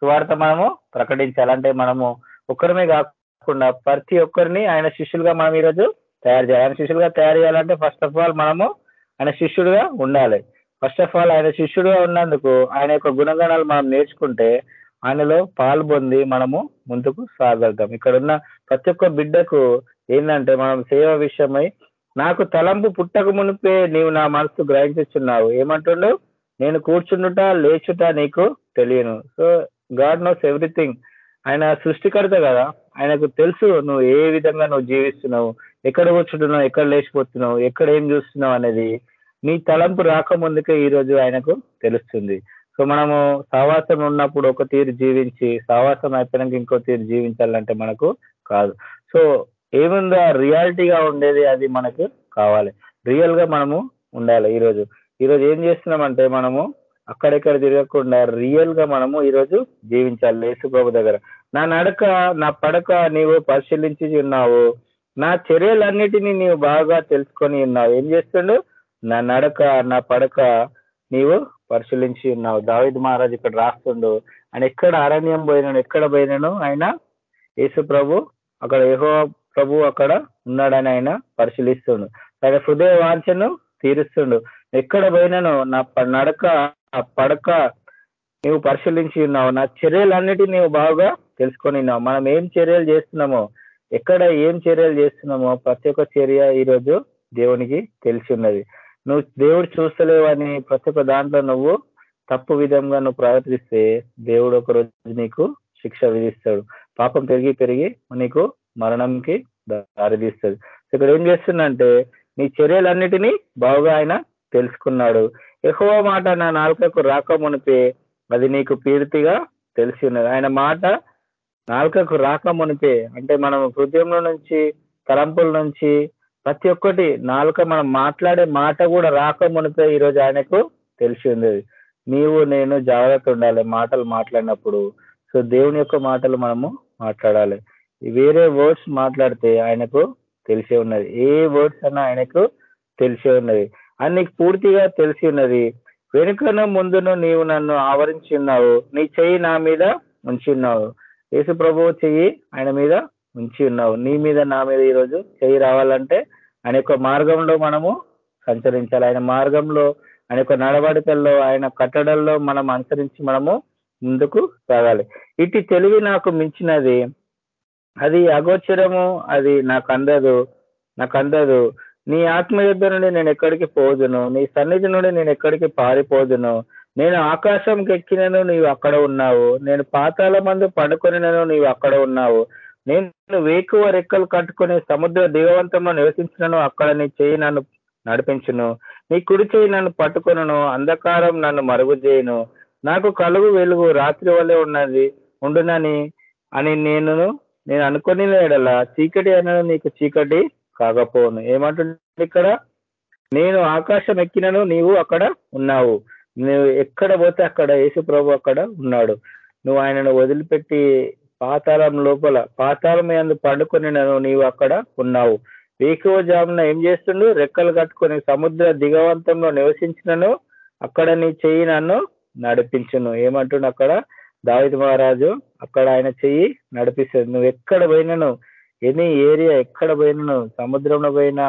సువార్త మనము ప్రకటించాలి. అంటే మనము ఒక్కరమే కాకుండా ప్రతి ఒక్కరిని ఆయన శిష్యులుగా మనం ఈరోజు తయారు చేయాలి. ఆయన శిష్యులుగా తయారు చేయాలంటే ఫస్ట్ ఆఫ్ ఆల్ మనము ఆయన శిష్యుడుగా ఉండాలి. ఫస్ట్ ఆఫ్ ఆల్ ఆయన శిష్యుడుగా ఉన్నందుకు ఆయన యొక్క గుణగణాలు మనం నేర్చుకుంటే ఆయనలో పాల్పొంది మనము ముందుకు సాగలుగుతాం. ఇక్కడ ఉన్న ప్రతి ఒక్క బిడ్డకు ఏంటంటే మనం సేవ విషయమై నాకు తలంపు పుట్టక మునిపే నీవు నా మనసు గ్రహించుచున్నావు. ఏమంటుండు? నేను కూర్చుండుట లేచుట నీకు తెలియను. So God knows everything. ఆయన సృష్టికర్త కదా. ఆయనకు తెలుసు నువ్వు ఏ విధంగా నువ్వు జీవిస్తున్నావు. ఎక్కడ కూర్చుంటున్నావు ఎక్కడ లేచిపోతున్నావు ఎక్కడ ఏం చూస్తున్నావు అనేది. నీ తలంపు రాకముందుకే ఈ రోజు ఆయనకు తెలుస్తుంది. సో మనము సావాసం ఉన్నప్పుడు ఒక తీరు జీవించి సావాసం అయిపోయినాక ఇంకో తీరు జీవించాలంటే మనకు కాదు. సో ఏముందో రియాలిటీగా ఉండేది అది మనకు కావాలి. రియల్గా మనము ఉండాలి ఈరోజు. ఈరోజు ఏం చేస్తున్నామంటే మనము అక్కడెక్కడ తిరగకుండా రియల్గా మనము ఈరోజు జీవించాలి. యేసుప్రభు దగ్గర. నా నడక నా పడక నీవు పరిశీలించి ఉన్నావు. నా చర్యలన్నిటినీ నీవు బాగా తెలుసుకొని ఉన్నావు. ఏం చేస్తుండు? నా నడక నా పడక నీవు పరిశీలించి ఉన్నావు. దావిద్ మహారాజ్ ఇక్కడ రాస్తుండు. ఆయన ఎక్కడ అరణ్యం పోయినాను ఎక్కడ పోయినాను ఆయన యేసు ప్రభు అక్కడ ఏహో ప్రభు అక్కడ ఉన్నాడని ఆయన పరిశీలిస్తుండు. ఆయన హృదయ వాంఛను తీరుస్తుండు. ఎక్కడ పోయినను నా ప- నడక ఆ పడక నీవు పరిశీలించి ఉన్నావు. నా చర్యలన్నిటి నీవు బాగా తెలుసుకొని ఉన్నావు. మనం ఏం చర్యలు చేస్తున్నామో ఎక్కడ ఏం చర్యలు చేస్తున్నామో ప్రతి ఒక్క చర్య ఈరోజు దేవునికి తెలిసి ఉన్నది నువ్వు దేవుడు చూస్తలేవని ప్రతి ఒక్క దాంట్లో నువ్వు తప్పు విధంగా నువ్వు ప్రవర్తిస్తే దేవుడు ఒక రోజు నీకు శిక్ష విధిస్తాడు. పాపం పెరిగి పెరిగి నీకు మరణంకి దారితీస్తుంది ఇక్కడ ఏం చేస్తుందంటే నీ చర్యలన్నిటినీ బాగా ఆయన తెలుసుకున్నాడు. ఎక్కువ మాట నా నాలుకకు రాక మునిపే అది నీకు పీడితిగా తెలిసి ఉన్నది. ఆయన మాట నాలుకకు రాక మునిపే అంటే మనం హృదయంలో నుంచి తలంపుల నుంచి ప్రతి ఒక్కటి నాలుక మనం మాట్లాడే మాట కూడా రాక మునిపే ఈరోజు ఆయనకు తెలిసి ఉంది నీవు నేను జాగ్రత్త ఉండాలి మాటలు మాట్లాడినప్పుడు. సో దేవుని యొక్క మాటలు మనము మాట్లాడాలి. వేరే వర్డ్స్ మాట్లాడితే ఆయనకు తెలిసే ఉన్నది. ఏ వర్డ్స్ అన్నా ఆయనకు తెలిసే ఉన్నది. అని నీకు పూర్తిగా తెలిసి ఉన్నది. వెనుకను ముందును నీవు నన్ను ఆవరించి ఉన్నావు. నీ చెయ్యి నా మీద ఉంచి ఉన్నావు. యేసు ప్రభువు చెయ్యి ఆయన మీద ఉంచి ఉన్నావు. నీ మీద నా మీద ఈరోజు చెయ్యి రావాలంటే ఆయన యొక్క మార్గంలో మనము సంచరించాలి. ఆయన మార్గంలో ఆయన యొక్క నడవడికల్లో ఆయన కట్టడల్లో మనం అనుసరించి మనము ముందుకు సాగాలి. ఇటు తెలివి నాకు మించినది అది అగోచరము అది నాకు అందదు నాకు అందదు నీ ఆత్మ యుద్ధ నుండి నేను ఎక్కడికి పోదును నీ సన్నిధి నుండి నేను ఎక్కడికి పారిపోదును. నేను ఆకాశంకి ఎక్కినను నీవు అక్కడ ఉన్నావు నేను పాతాల మందు పడుకొనినను నీవు అక్కడ ఉన్నావు. నేను వేకువ రెక్కలు కట్టుకుని సముద్ర దిగవంతంలో నివసించినను అక్కడ నీ చేయి నన్ను నడిపించును. నీ కుడి చేయి నన్ను పట్టుకొనను అంధకారం నన్ను మరుగు చేయను నాకు కలుగు వెలుగు రాత్రి వల్లే ఉన్నది ఉండునని అని నేను నేను అనుకుని ఎడల చీకటి అనను నీకు చీకటి కాకపోను ఏమంటుంది ఇక్కడ? నేను ఆకాశం ఎక్కినను నీవు అక్కడ ఉన్నావు. నువ్వు ఎక్కడ పోతే అక్కడ యేసు ప్రభు అక్కడ ఉన్నాడు. నువ్వు ఆయనను వదిలిపెట్టి పాతాళం లోపల పాతాళం ఎందు పండుకొని నీవు అక్కడ ఉన్నావు. వేకువ జామున ఏం చేస్తుండు? రెక్కలు కట్టుకొని సముద్ర దిగవంతంలో నివసించినను అక్కడ నీ చెయ్యి నన్ను నడిపించును. ఏమంటుండు అక్కడ? దావిద్ మహారాజు అక్కడ ఆయన చెయ్యి నడిపిస్తుంది నువ్వు ఎక్కడ పోయినను? ఎనీ ఏరియా ఎక్కడ పోయినను? సముద్రంలో పోయినా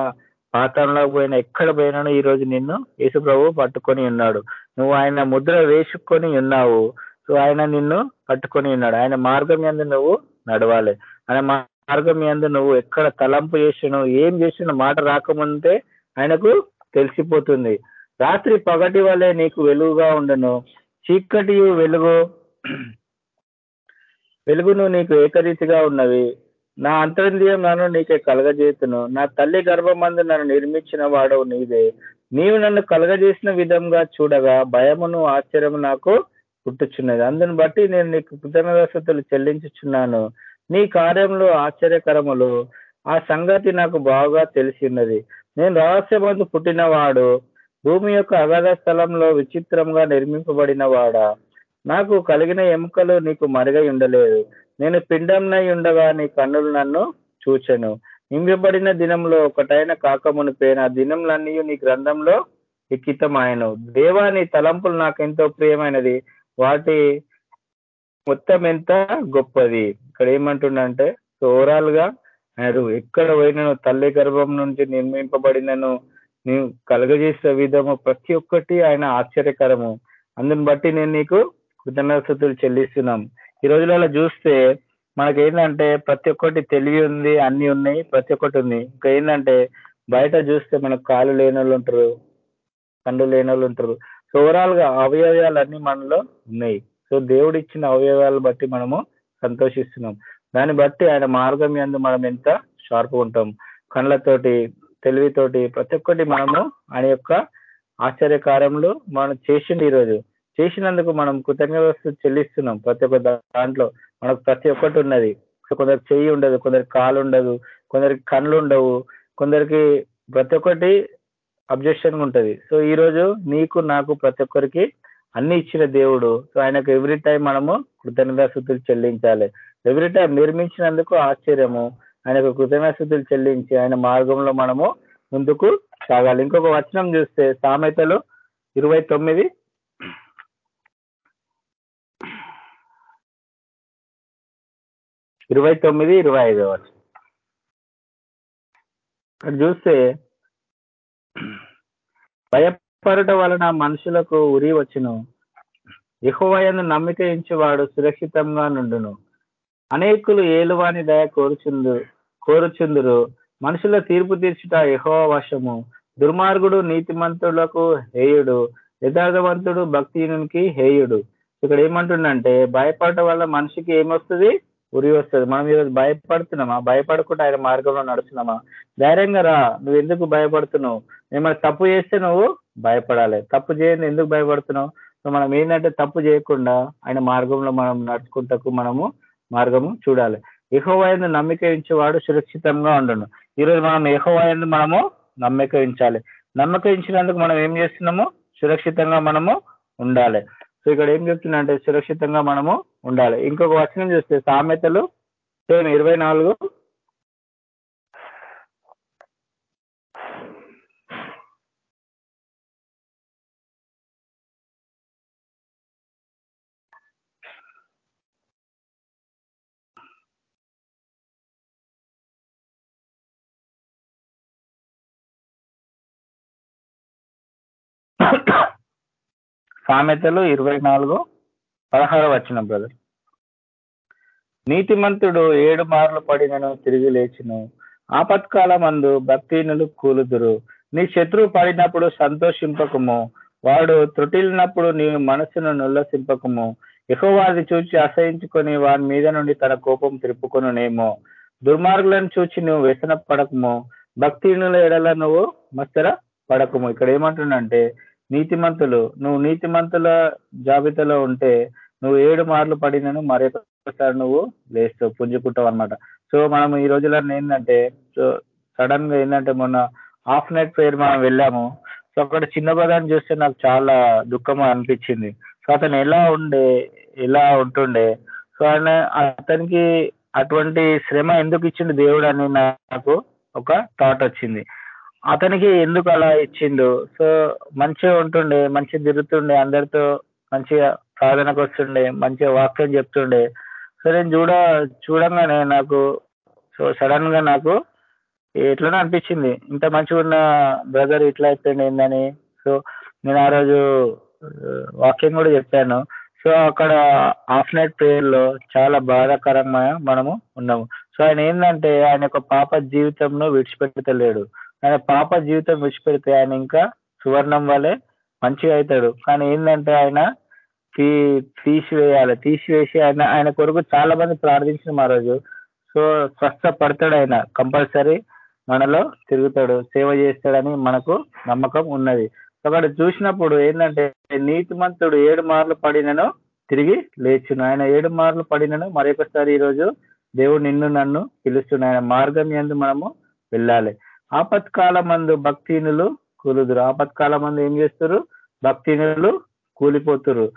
పాతంలో పోయినా ఎక్కడ పోయినాను? ఈ రోజు నిన్ను యేసు ప్రభు పట్టుకొని ఉన్నాడు. నువ్వు ఆయన ముద్ర వేసుకొని ఉన్నావు. సో ఆయన నిన్ను పట్టుకొని ఉన్నాడు. ఆయన మార్గం ఎందు నువ్వు నడవాలి. ఆయన మార్గం ఎందు నువ్వు ఎక్కడ తలంపు చేసినావు ఏం చేసిన మాట రాకముందే ఆయనకు తెలిసిపోతుంది. రాత్రి పగటి వల్లే నీకు వెలుగుగా ఉండను. చీకటి వెలుగు వెలుగును నీకు ఏకరీతిగా ఉన్నవి. నా అంతరింద్రియం నన్ను నీకే కలగజేతును నా తల్లి గర్భమందు నన్ను నిర్మించిన వాడవు నీవే. నీవు నన్ను కలగజేసిన విధంగా చూడగా భయమును ఆశ్చర్యము నాకు పుట్టుచున్నది. అందుని బట్టి నేను నీకు కృతజ్ఞతలు చెల్లించుచున్నాను. నీ కార్యంలో ఆశ్చర్యకరములు. ఆ సంగతి నాకు బాగా తెలిసిన్నది నేను రహస్యమందు పుట్టినవాడు. భూమి యొక్క అగాధ స్థలంలో విచిత్రంగా నిర్మింపబడిన వాడా నాకు కలిగిన ఎముకలు నీకు మరుగై ఉండలేదు. నేను పిండంనై ఉండగా నీ కన్నులు నన్ను చూచెను. నింపబడిన దినంలో ఒకటైన కాకమునిపే నా దినంలన్నీ నీ గ్రంథంలో లిఖితమాయను. దేవా నీ తలంపులు నాకు ఎంతో ప్రియమైనది. వాటి మొత్తం ఎంత గొప్పది. ఇక్కడ ఏమంటుండంటే ఓవరాల్గా ఆయన ఎక్కడ పోయినను తల్లి గర్భం నుంచి నిర్మింపబడినను నీవు కలగజేసే విధము ప్రతి ఒక్కటి ఆయన ఆశ్చర్యకరము. అందుని బట్టి నేను నీకు కృతజ్ఞతలు చెల్లిస్తున్నాం. ఈ రోజులలో చూస్తే మనకి ఏంటంటే ప్రతి ఒక్కటి తెలివి ఉంది అన్ని ఉన్నాయి ప్రతి ఒక్కటి ఉంది. ఇంకా ఏంటంటే బయట చూస్తే మనకు కాళ్ళు లేని వాళ్ళు ఉంటారు కళ్ళు లేని వాళ్ళు ఉంటారు. సో ఓవరాల్గా అవయవాలు అన్ని మనలో ఉన్నాయి. సో దేవుడు ఇచ్చిన అవయవాలు బట్టి మనము సంతోషిస్తున్నాం. దాన్ని బట్టి ఆయన మార్గం ఎందు మనం ఎంత షార్ప్ ఉంటాం. కళ్ళతోటి తెలివితోటి ప్రతి ఒక్కటి మనము ఆయన యొక్క ఆశ్చర్యకారంలో మనం చేసిండు ఈరోజు చేసినందుకు మనం కృతజ్ఞత చెల్లిస్తున్నాం. ప్రతి ఒక్క దాంట్లో మనకు ప్రతి ఒక్కటి ఉన్నది. కొందరికి చెయ్యి ఉండదు కొందరికి కాలు ఉండదు కొందరికి కళ్ళు ఉండవు కొందరికి ప్రతి ఒక్కటి అబ్జెక్షన్ ఉంటది. సో ఈ రోజు నీకు నాకు ప్రతి ఒక్కరికి అన్ని ఇచ్చిన దేవుడు. సో ఆయనకు ఎవ్రీ టైం మనము కృతజ్ఞతాస్థుతులు చెల్లించాలి. ఎవ్రీ టైం నిర్మించినందుకు ఆశ్చర్యము. ఆయనకు కృతజ్ఞతలు చెల్లించి ఆయన మార్గంలో మనము ముందుకు సాగాలి. ఇంకొక వచనం చూస్తే సామెతలు ఇరవై తొమ్మిది ఇరవై తొమ్మిది ఇరవై ఐదో వచనం ఇక్కడ చూస్తే భయపడట వలన మనుషులకు ఉరి వచ్చును. ఎహోవయను నమ్మిక ఇంచువాడు సురక్షితంగా నుండును. అనేకులు ఏలువాని దయ కోరుచుందు కోరుచుందురు. మనుషుల తీర్పు తీర్చుట ఎహో వశము. దుర్మార్గుడు నీతిమంతులకు హేయుడు యథార్థవంతుడు భక్తిహీనునికి హేయుడు. ఇక్కడ ఏమంటుండంటే భయపడటం వల్ల మనిషికి ఏమొస్తుంది? ఉరి వస్తుంది. మనం ఈరోజు భయపడుతున్నామా? భయపడకుండా ఆయన మార్గంలో నడుస్తున్నామా? ధైర్యంగా రా. నువ్వు ఎందుకు భయపడుతున్నావు? ఏమైనా తప్పు చేస్తే నువ్వు భయపడాలి. తప్పు చేయండి ఎందుకు భయపడుతున్నావు? సో మనం ఏంటంటే తప్పు చేయకుండా ఆయన మార్గంలో మనం నడుచుకుంటకు మనము మార్గము చూడాలి. ఎహోవాయను నమ్మిక ఇచ్చేవాడు సురక్షితంగా ఉండను. ఈరోజు మనం ఎహోవాయను మనము నమ్మిక ఉంచాలి. నమ్మక ఇచ్చినందుకు మనం ఏం చేస్తున్నాము? సురక్షితంగా మనము ఉండాలి. సో ఇక్కడ ఏం చెప్తున్నా అంటే సురక్షితంగా మనము ఉండాలి. ఇంకొక వచనం చూస్తే సామెతలు సేమ్ ఇరవై నాలుగు సామెతలు ఇరవై నాలుగు పదహారు వచ్చిన బ్రదర్ నీతిమంతుడు ఏడు మార్లు పడినను తిరిగి లేచును. ఆపత్కాల మందు భక్తిహీనులు కూలుదురు. నీ శత్రువు పడినప్పుడు సంతోషింపకము. వాడు త్రుటిల్లినప్పుడు నీ మనసును నుల్లసింపకము. వారిని చూచి అసహించుకొని వారి మీద నుండి తన కోపం తిరుపుకొనునేమో. దుర్మార్గులను చూచి నువ్వు వ్యసన పడకము భక్తిహీనుల ఎడల నువ్వు మస్తర పడకము ఇక్కడ ఏమంటుండంటే నీతిమంతులు. నువ్వు నీతిమంతుల జాబితాలో ఉంటే నువ్వు ఏడు మార్లు పడినను మరొకసారి నువ్వు లేస్తావు పుంజుకుంటావు అనమాట సో మనం ఈ రోజుల్లో ఏంటంటే సో సడన్గా ఏంటంటే మొన్న హాఫ్ నైట్ ప్రేయర్ మనం వెళ్ళాము. సో అక్కడ చిన్న పదాన్ని చూస్తే నాకు చాలా దుఃఖం అనిపించింది. సో అతను ఎలా ఉండే ఎలా ఉంటుండే? సో ఆయన అతనికి అటువంటి శ్రమ ఎందుకు ఇచ్చిండు దేవుడు అని నాకు ఒక థాట్ వచ్చింది. అతనికి ఎందుకు అలా ఇచ్చిండు? సో మంచిగా ఉంటుండే మంచిగా తిరుగుతుండే అందరితో మంచిగా సాధనకు వస్తుండే మంచిగా వాక్యం చెప్తుండే. సో నేను చూడ చూడంగానే నాకు సో సడన్గా నాకు ఎట్లనో అనిపించింది. ఇంత మంచిగా ఉన్న బ్రదర్ ఇట్లా అయిపోయింది ఏందని. సో నేను ఆ రోజు వాక్యం కూడా చెప్పాను. సో అక్కడ హాఫ్ నైట్ ప్రేయర్లో చాలా బాధాకరంగా మనము ఉన్నాము. సో ఆయన ఏంటంటే ఆయన యొక్క పాప జీవితంను విడిచిపెట్టలేడు. ఆయన పాప జీవితం విడిచిపెడితే ఆయన ఇంకా సువర్ణం వలె మంచిగా అవుతాడు. కానీ ఏంటంటే ఆయన తీ తీసివేయాలి. తీసివేసి ఆయన ఆయన కొరకు చాలా మంది ప్రార్థించిన ఆ రోజు సో స్వస్థపడతాడు ఆయన. కంపల్సరీ మనలో తిరుగుతాడు. సేవ చేస్తాడని మనకు నమ్మకం ఉన్నది. అక్కడ చూసినప్పుడు ఏంటంటే నీతిమంతుడు ఏడు మార్లు పడినను తిరిగి లేచును. ఆయన ఏడు మార్లు పడినను మరొకసారి ఈరోజు దేవుడు నిన్ను నన్ను పిలుస్తున్నాడు. ఆయన మార్గం ఎందు మనము వెళ్ళాలి. ఆపత్కాల మందు భక్తినులు కూలుదురు. ఆపత్కాల మందు ఏం చేస్తారు? భక్తినులు కూలిపోతురు.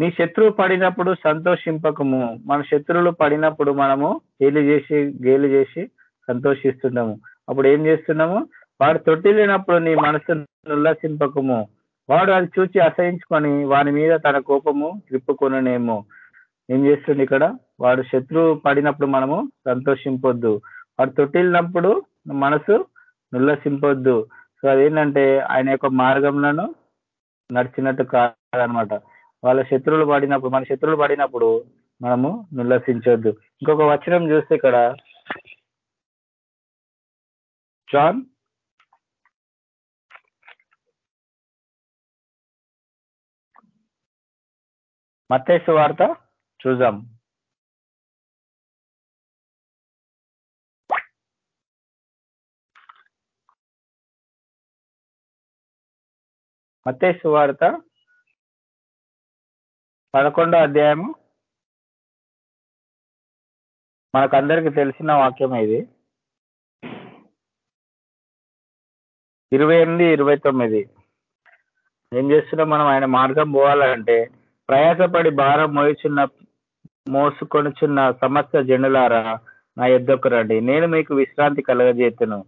నీ శత్రువు పడినప్పుడు సంతోషింపకము. మన శత్రువులు పడినప్పుడు మనము గేలి చేసి గేలి చేసి సంతోషిస్తున్నాము అప్పుడు ఏం చేస్తున్నాము? వాడు తొట్టిల్లినప్పుడు నీ మనసు ఉల్లాసింపకము వాడు అది చూచి అసహించుకొని వాని మీద తన కోపము త్రిప్పుకొననేమో. ఏం చేస్తుంది ఇక్కడ? వాడు శత్రువు పడినప్పుడు మనము సంతోషింపొద్దు. వాడు తొట్టిల్లినప్పుడు మనసు నుల్లసింపొద్దు. సో అదేంటంటే ఆయన యొక్క మార్గంలో నడిచినట్టు కాదనమాట. వాళ్ళ శత్రువులు పడినప్పుడు మన శత్రువులు పడినప్పుడు మనము నిర్లసించొద్దు ఇంకొక వచనం చూస్తే ఇక్కడ జాన్ మత్తేసు వార్త చూద్దాం. మత్తేసు సువార్త పదకొండో అధ్యాయము. మనకందరికి తెలిసిన వాక్యం ఇది. ఇరవై ఎనిమిది ఇరవై తొమ్మిది. ఏం చేస్తున్నాం మనం? ఆయన మార్గం పోవాలంటే ప్రయాసపడి భారం మోయిచున్న మోసుకొనిచున్న సమస్త జనులారా నా ఎద్దకు రండి. నేను మీకు విశ్రాంతి కలగజేతును.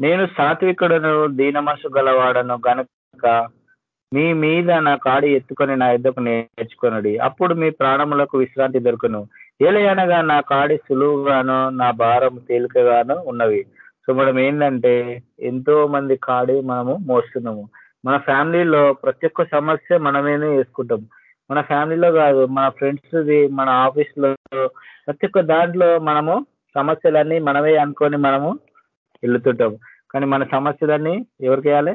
నేను సాత్వికుడను దీన మనసు గలవాడను గనుక మీ మీద నా కాడి ఎత్తుకొని నా యుద్ధకు నేర్చుకొనడి. అప్పుడు మీ ప్రాణములకు విశ్రాంతి దొరుకును. ఏలయనగా నా కాడి సులువుగాను నా భారం తేలికగాను ఉన్నవి. సో మనం ఏంటంటే ఎంతో మంది కాడి మనము మోస్తున్నాము. మన ఫ్యామిలీలో ప్రతి ఒక్క సమస్య మనమేనే వేసుకుంటాం మన ఫ్యామిలీలో కాదు మన ఫ్రెండ్స్ది మన ఆఫీస్లో ప్రతి ఒక్క దాంట్లో మనము సమస్యలన్నీ మనమే అనుకొని మనము వెళ్తుంటాం కానీ మన సమస్యలన్నీ ఎవరికి వేయాలి?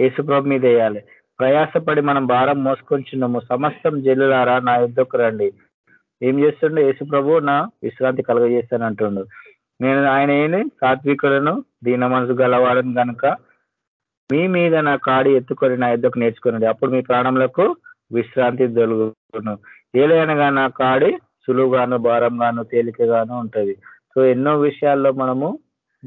యేసుప్రభు మీద వేయాలి. ప్రయాసపడి మనం భారం మోసుకొంచున్నాము. సమస్తం జల్లులారా నా యుద్ధకు రండి. ఏం చేస్తుండో యేసు ప్రభు నా విశ్రాంతి కలగజేస్తాను అంటుండు నేను ఆయన ఏని సాత్వికులను దీన మనసు గలవాడని కనుక మీ మీద నా కాడి ఎత్తుకొని నా యుద్ధకు నేర్చుకున్నది అప్పుడు మీ ప్రాణములకు విశ్రాంతి దొరుకును. ఏలైనగా నా కాడి సులువుగాను భారంగాను తేలికగాను ఉంటది. సో ఎన్నో విషయాల్లో మనము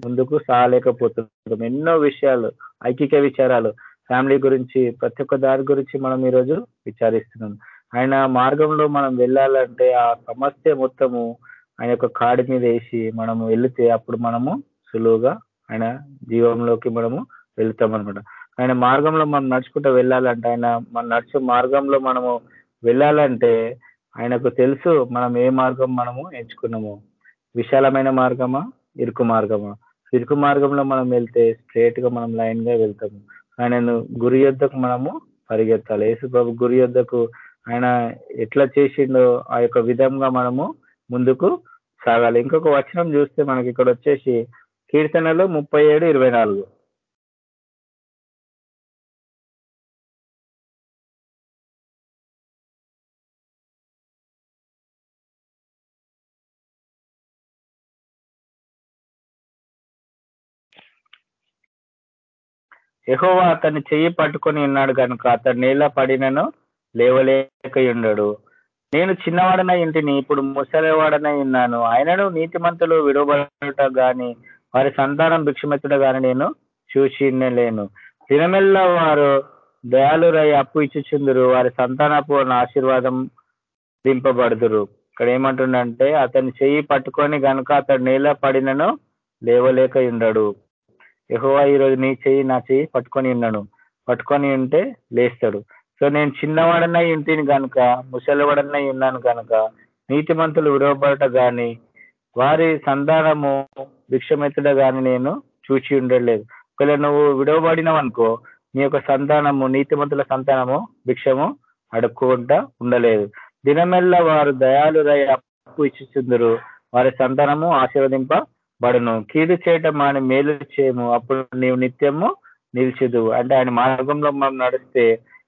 ముందుకు సాగలేకపోతున్నాం. ఎన్నో విషయాలు ఐకిక విచారాలు ఫ్యామిలీ గురించి ప్రతి ఒక్క దాని గురించి మనం ఈరోజు విచారిస్తున్నాం. ఆయన మార్గంలో మనం వెళ్ళాలంటే ఆ సమస్య మొత్తము ఆయన యొక్క కాడి మీద వేసి మనము వెళితే అప్పుడు మనము సులువుగా ఆయన జీవంలోకి మనము వెళ్తాం అనమాట ఆయన మార్గంలో మనం నడుచుకుంటూ వెళ్ళాలంటే ఆయన మన నడుచు మార్గంలో మనము వెళ్ళాలంటే ఆయనకు తెలుసు మనం ఏ మార్గం మనము ఎంచుకున్నాము. విశాలమైన మార్గమా? ఇరుకు మార్గమా? ఇరుకు మార్గంలో మనం వెళ్తే స్ట్రేట్గా మనం లైన్గా వెళ్తాము. ఆయనను గురి యొద్దకు మనము పరిగెత్తాలి. యేసు ప్రభు గురి యొద్దకు ఆయన ఎట్లా చేసిండో ఆ యొక్క విధంగా మనము ముందుకు సాగాలి. ఇంకొక వచనం చూస్తే మనకి ఇక్కడ వచ్చేసి కీర్తనలు ముప్పై ఏడు ఇరవై నాలుగు. యహోవా అతన్ని చెయ్యి పట్టుకొని ఉన్నాడు కనుక అతడు నేల పడినను లేవలేకయుండడు. నేను చిన్నవాడనై ఇంటిని ఇప్పుడు ముసలివాడనై ఉన్నాను. ఆయనను నీతిమంతులు విడవబడట గాని వారి సంతానం భిక్షమెత్తుట గాని నేను చూసినలేను. దినమెల్లా వారు దయాలురై అప్పు ఇచ్చుచుందురు వారి సంతానపు ఆశీర్వాదం దింపబడుదురు. ఇక్కడ ఏమంటుండంటే అతని చెయ్యి పట్టుకొని గనుక అతడు నేల పడినను లేవలేక ఉండడు యహోవా ఈరోజు నీ చెయ్యి నా చెయ్యి పట్టుకొని ఉన్నాను పట్టుకొని ఉంటే లేస్తాడు. సో నేను చిన్నవాడనై ఉంటేను కనుక ముసలివాడనై ఉన్నాను కనుక నీతిమంతులు విడవబడట గాని వారి సంతానము భిక్షమెత్తడ గాని నేను చూచి ఉండలేదు. ఒకవేళ నువ్వు విడవబడినావు అనుకో నీ యొక్క సంతానము నీతిమంతుల సంతానము భిక్షము అడుక్కుంటా ఉండలేదు. దినమెల్ల వారు దయాలురై అప్పు ఇచ్చుచుందరు. వారి సంతానము ఆశీర్వదింప బడును కీడు చేయటం మాని మేలు చేయము. అప్పుడు నీవు నిత్యము నిలిచదు అంటే ఆయన మార్గంలో మనం నడిస్తే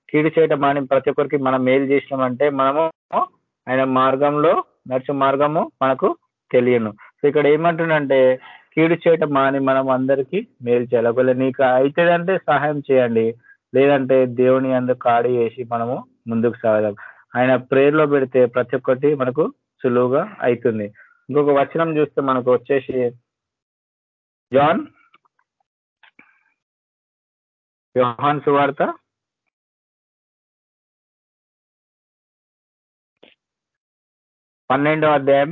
కీడు చేయటం మాని ప్రతి ఒక్కరికి మనం మేలు చేసినామంటే మనము ఆయన మార్గంలో నడిచే మార్గము మనకు తెలియను. సో ఇక్కడ ఏమంటుండంటే కీడు చేయటం మాని మనం అందరికీ మేలు చేయాలి. ఒకవేళ నీకు అవుతుందంటే సహాయం చేయండి. లేదంటే దేవుని అందుకు కాడి వేసి మనము ముందుకు సాగదాం ఆయన ప్రేర్లో పెడితే ప్రతి ఒక్కటి మనకు సులువుగా అవుతుంది ఇంకొక వచనం చూస్తే మనకు వచ్చేసి జాన్ యోహాన్ సువార్త. పన్నెండో అధ్యాయం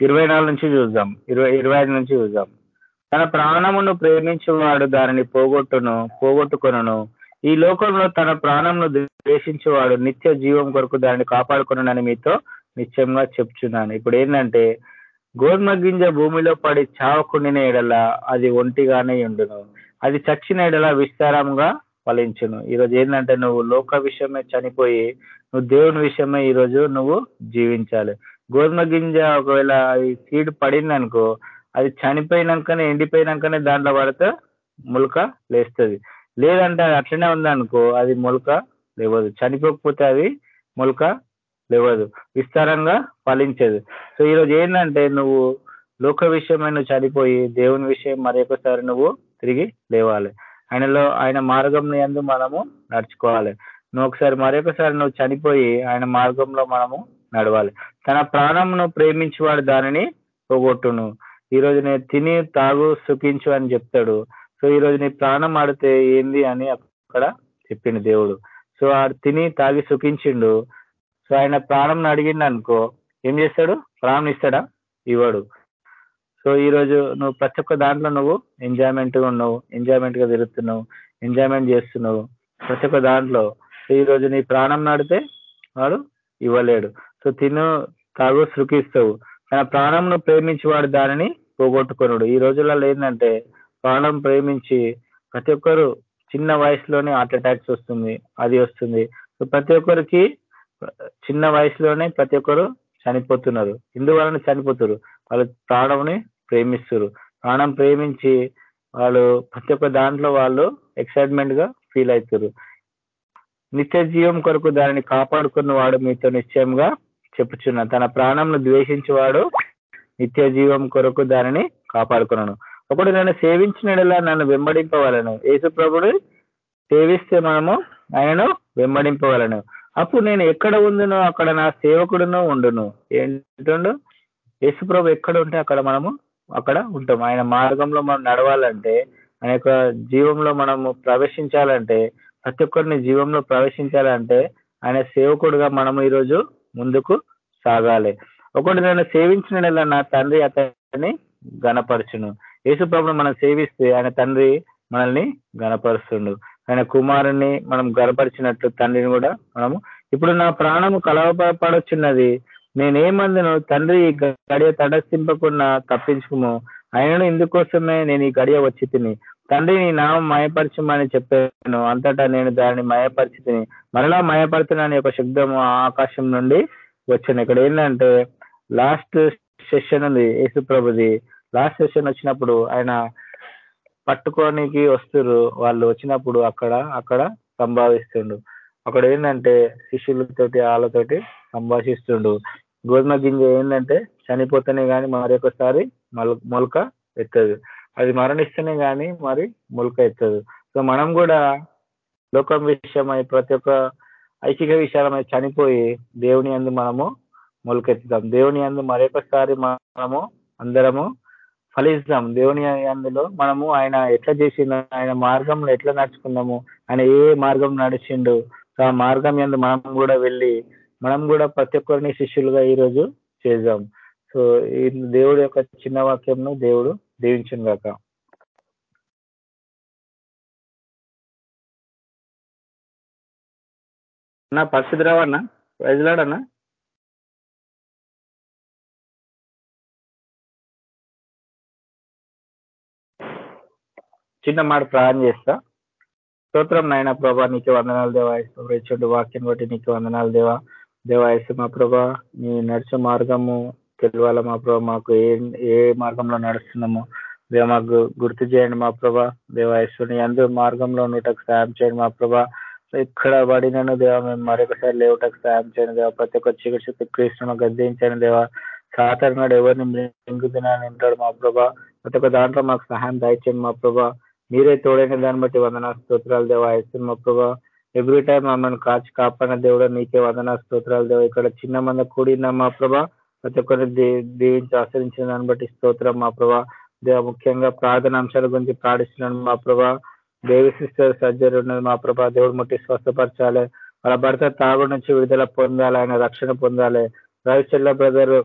ఇరవై నాలుగు నుంచి చూద్దాం. ఇరవై ఇరవై ఐదు నుంచి చూద్దాం. తన ప్రాణమును ప్రేమించేవాడు దానిని పోగొట్టును పోగొట్టుకొనను. ఈ లోకంలో తన ప్రాణంను ద్వేషించేవాడు నిత్య జీవం కొరకు దానిని కాపాడుకున్నానని మీతో నిత్యంగా చెప్తున్నాను ఇప్పుడు ఏంటంటే గోధుమ గింజ భూమిలో పడి చావకుండిన ఎడల అది ఒంటిగానే ఉండును. అది చచ్చిన ఎడల విస్తారంగా ఫలించును. ఈరోజు ఏంటంటే నువ్వు లోక విషయమే చనిపోయి నువ్వు దేవుని విషయమే ఈరోజు నువ్వు జీవించాలి. గోధుమ గింజ ఒకవేళ సీడ్ పడింది అనుకో అది చనిపోయినాకనే ఎండిపోయినాకనే దాంట్లో పడితే మొలక లేస్తుంది. లేదంటే అది అట్లనే ఉందనుకో అది మొలక లేవదు. చనిపోకపోతే అది మొలక లేవదు. విస్తారంగా ఫలించదు. సో ఈరోజు ఏంటంటే నువ్వు లోక విషయమై నువ్వు చనిపోయి దేవుని విషయం మరొకసారి నువ్వు తిరిగి లేవాలి. ఆయనలో ఆయన మార్గం ఎందు మనము నడుచుకోవాలి. నువ్వు ఒకసారి మరొకసారి నువ్వు చనిపోయి ఆయన మార్గంలో మనము నడవాలి. తన ప్రాణంను ప్రేమించేవాడు దానిని పోగొట్టును. ఈరోజు నేను తిని తాగు సుఖించు అని చెప్తాడు. సో ఈరోజు నీ ప్రాణం ఆడితే ఏంది అని అక్కడ చెప్పిండు దేవుడు. సో ఆడు తిని తాగి సుఖించిండు. సో ఆయన ప్రాణం అడిగిండు అనుకో ఏం చేస్తాడు? ప్రాణం ఇస్తాడా? ఇవ్వడు. సో ఈ రోజు నువ్వు ప్రతి ఒక్క దాంట్లో నువ్వు ఎంజాయ్మెంట్గా ఉన్నావు ఎంజాయ్మెంట్గా తిరుగుతున్నావు ఎంజాయ్మెంట్ చేస్తున్నావు ప్రతి ఒక్క దాంట్లో. సో ఈ రోజు నీ ప్రాణం నాడితే వాడు ఇవ్వలేడు. సో తిను తాగు సృకిస్తావు తన ప్రాణంను ప్రేమించి వాడు దానిని పోగొట్టుకున్నాడు ఈ రోజులలో ఏంటంటే ప్రాణం ప్రేమించి ప్రతి ఒక్కరు చిన్న వయసులోనే హార్ట్ అటాక్స్ వస్తుంది అది వస్తుంది. సో ప్రతి ఒక్కరికి చిన్న వయసులోనే ప్రతి ఒక్కరు చనిపోతున్నారు. ఇందువలన చనిపోతారు. వాళ్ళు ప్రాణంని ప్రేమిస్తారు. ప్రాణం ప్రేమించి వాళ్ళు ప్రతి ఒక్క దాంట్లో వాళ్ళు ఎక్సైట్మెంట్గా ఫీల్ అవుతారు. నిత్య జీవం కొరకు దానిని కాపాడుకున్న వాడు మీతో నిశ్చయంగా చెప్పుచున్న. తన ప్రాణంను ద్వేషించేవాడు నిత్య జీవం కొరకు దానిని కాపాడుకున్నాను ఒకటి నన్ను సేవించినలా నన్ను వెంబడింపవలను. యేసు ప్రభుడు సేవిస్తే మనము ఆయనను వెంబడింపవలను. అప్పుడు నేను ఎక్కడ ఉందునో అక్కడ నా సేవకుడును ఉండును. ఏంటుండు యేసుప్రభు ఎక్కడ ఉంటే అక్కడ మనము అక్కడ ఉంటాం. ఆయన మార్గంలో మనం నడవాలంటే ఆయన యొక్క జీవంలో మనము ప్రవేశించాలంటే ప్రతి ఒక్కరిని జీవంలో ప్రవేశించాలంటే ఆయన సేవకుడుగా మనము ఈరోజు ముందుకు సాగాలి. ఒకటి నేను సేవించిన నా తండ్రి అతన్ని గణపరచును యేసుప్రభుని మనం సేవిస్తే ఆయన తండ్రి మనల్ని గణపరుస్తుండు ఆయన కుమారుణ్ణి మనం గనపరిచినట్లు తండ్రిని కూడా మనము ఇప్పుడు నా ప్రాణము కలవపడొచ్చున్నది నేనేమందును? తండ్రి ఈ గడియ తటస్థింపకుండా తప్పించుకుము. ఆయనను ఇందుకోసమే నేను ఈ గడియ వచ్చి తిని. తండ్రి నీ నామం మయపరచమని చెప్పాను. అంతటా నేను దానిని మయపరిచితిని. మరలా మయపడుతున్నాను ఒక శబ్దము ఆకాశం నుండి వచ్చాను. ఇక్కడ ఏంటంటే లాస్ట్ సెషన్ ఉంది యేసుప్రభుది లాస్ట్ సెషన్ వచ్చినప్పుడు ఆయన పట్టుకోనికి వస్తురు. వాళ్ళు వచ్చినప్పుడు అక్కడ అక్కడ సంభావిస్తుండు. అక్కడ ఏంటంటే శిష్యులతోటి వాళ్ళతోటి సంభాషిస్తుండు. గోధుమ గింజ ఏంటంటే చనిపోతేనే కానీ మరొకసారి మొల మొలక ఎత్తదు. అది మరణిస్తేనే కానీ మరి మొలక ఎత్తదు. సో మనం కూడా లోకం విషయమై ప్రతి ఒక్క ఐకిక విషయాలమై చనిపోయి దేవుని అందు మనము మొలకెత్తుతాం. దేవుని అందు మరొకసారి మనము అందరము ఫలిస్తాం. దేవుని అందులో మనము ఆయన ఎట్లా చేసిండు ఆయన మార్గంలో ఎట్లా నడుచుకున్నాము ఆయన ఏ మార్గం నడిచిండు. ఆ మార్గం ఎందు మనం కూడా వెళ్ళి మనం కూడా ప్రతి ఒక్కరిని శిష్యులుగా ఈరోజు చేద్దాం. సో ఈ దేవుడి యొక్క చిన్న వాక్యంను దేవుడు దీవించిన గాక నా పరిస్థితి రావన్నా? వైజలాడన్నా? చిన్న మాట ప్రార్థన చేస్తా. స్తోత్రం నాయన ప్రభా నీకు వందనాలు దేవా ఇష్టపడి వాక్యం బట్టి నీకు వందనాలు దేవా. దేవాయసు మా ప్రభా నీ నడిచే మార్గము తెలియాల మా ప్రభా? మాకు ఏ ఏ మార్గంలో నడుస్తున్నామో? దేవ మాకు గుర్తు చేయండి మా ప్రభా. దేవాయసుని అందు మార్గంలో ఉండటకు సాయం చేయండి మా ప్రభా. ఇక్కడ పడినను దేవ మేము మరొకసారి లేవటకు సాయం చేయండి దేవ. ప్రతి ఒక్క చికిత్స కృష్ణను కృష్ణ గద్దించండి దేవ. సాధారణంగా ఎవరిని మింగుతున్నాను ఉంటాడు మా ప్రభా. ప్రతి ఒక్క దాంట్లో మాకు సహాయం దాయించండి మా ప్రభా. మీరే తోడైన దాన్ని బట్టి వందనా స్తోత్రాలు దేవా. ఇస్తుంది మా ప్రభా ఎవ్రీ టైం మమ్మల్ని కాచి కాపాడిన దేవుడు నీకే వందనా స్తోత్రాలు దేవ. ఇక్కడ చిన్న మంద కూడిన మా ప్రభా. ప్రతి ఒక్కరిని దీవించి ఆశ్రయించిన దాన్ని బట్టి స్తోత్రం మా ప్రభా. ముఖ్యంగా ప్రార్థన అంశాల గురించి ప్రార్థిస్తున్నాను మా ప్రభా. దేవి సిస్టర్ సర్జరీ ఉన్నది మా ప్రభా. దేవుడు ముట్టి స్వస్థపరచాలి. వాళ్ళ భర్త తాగు నుంచి విడుదల పొందాలి ఆయన రక్షణ పొందాలి. Ravichalla brother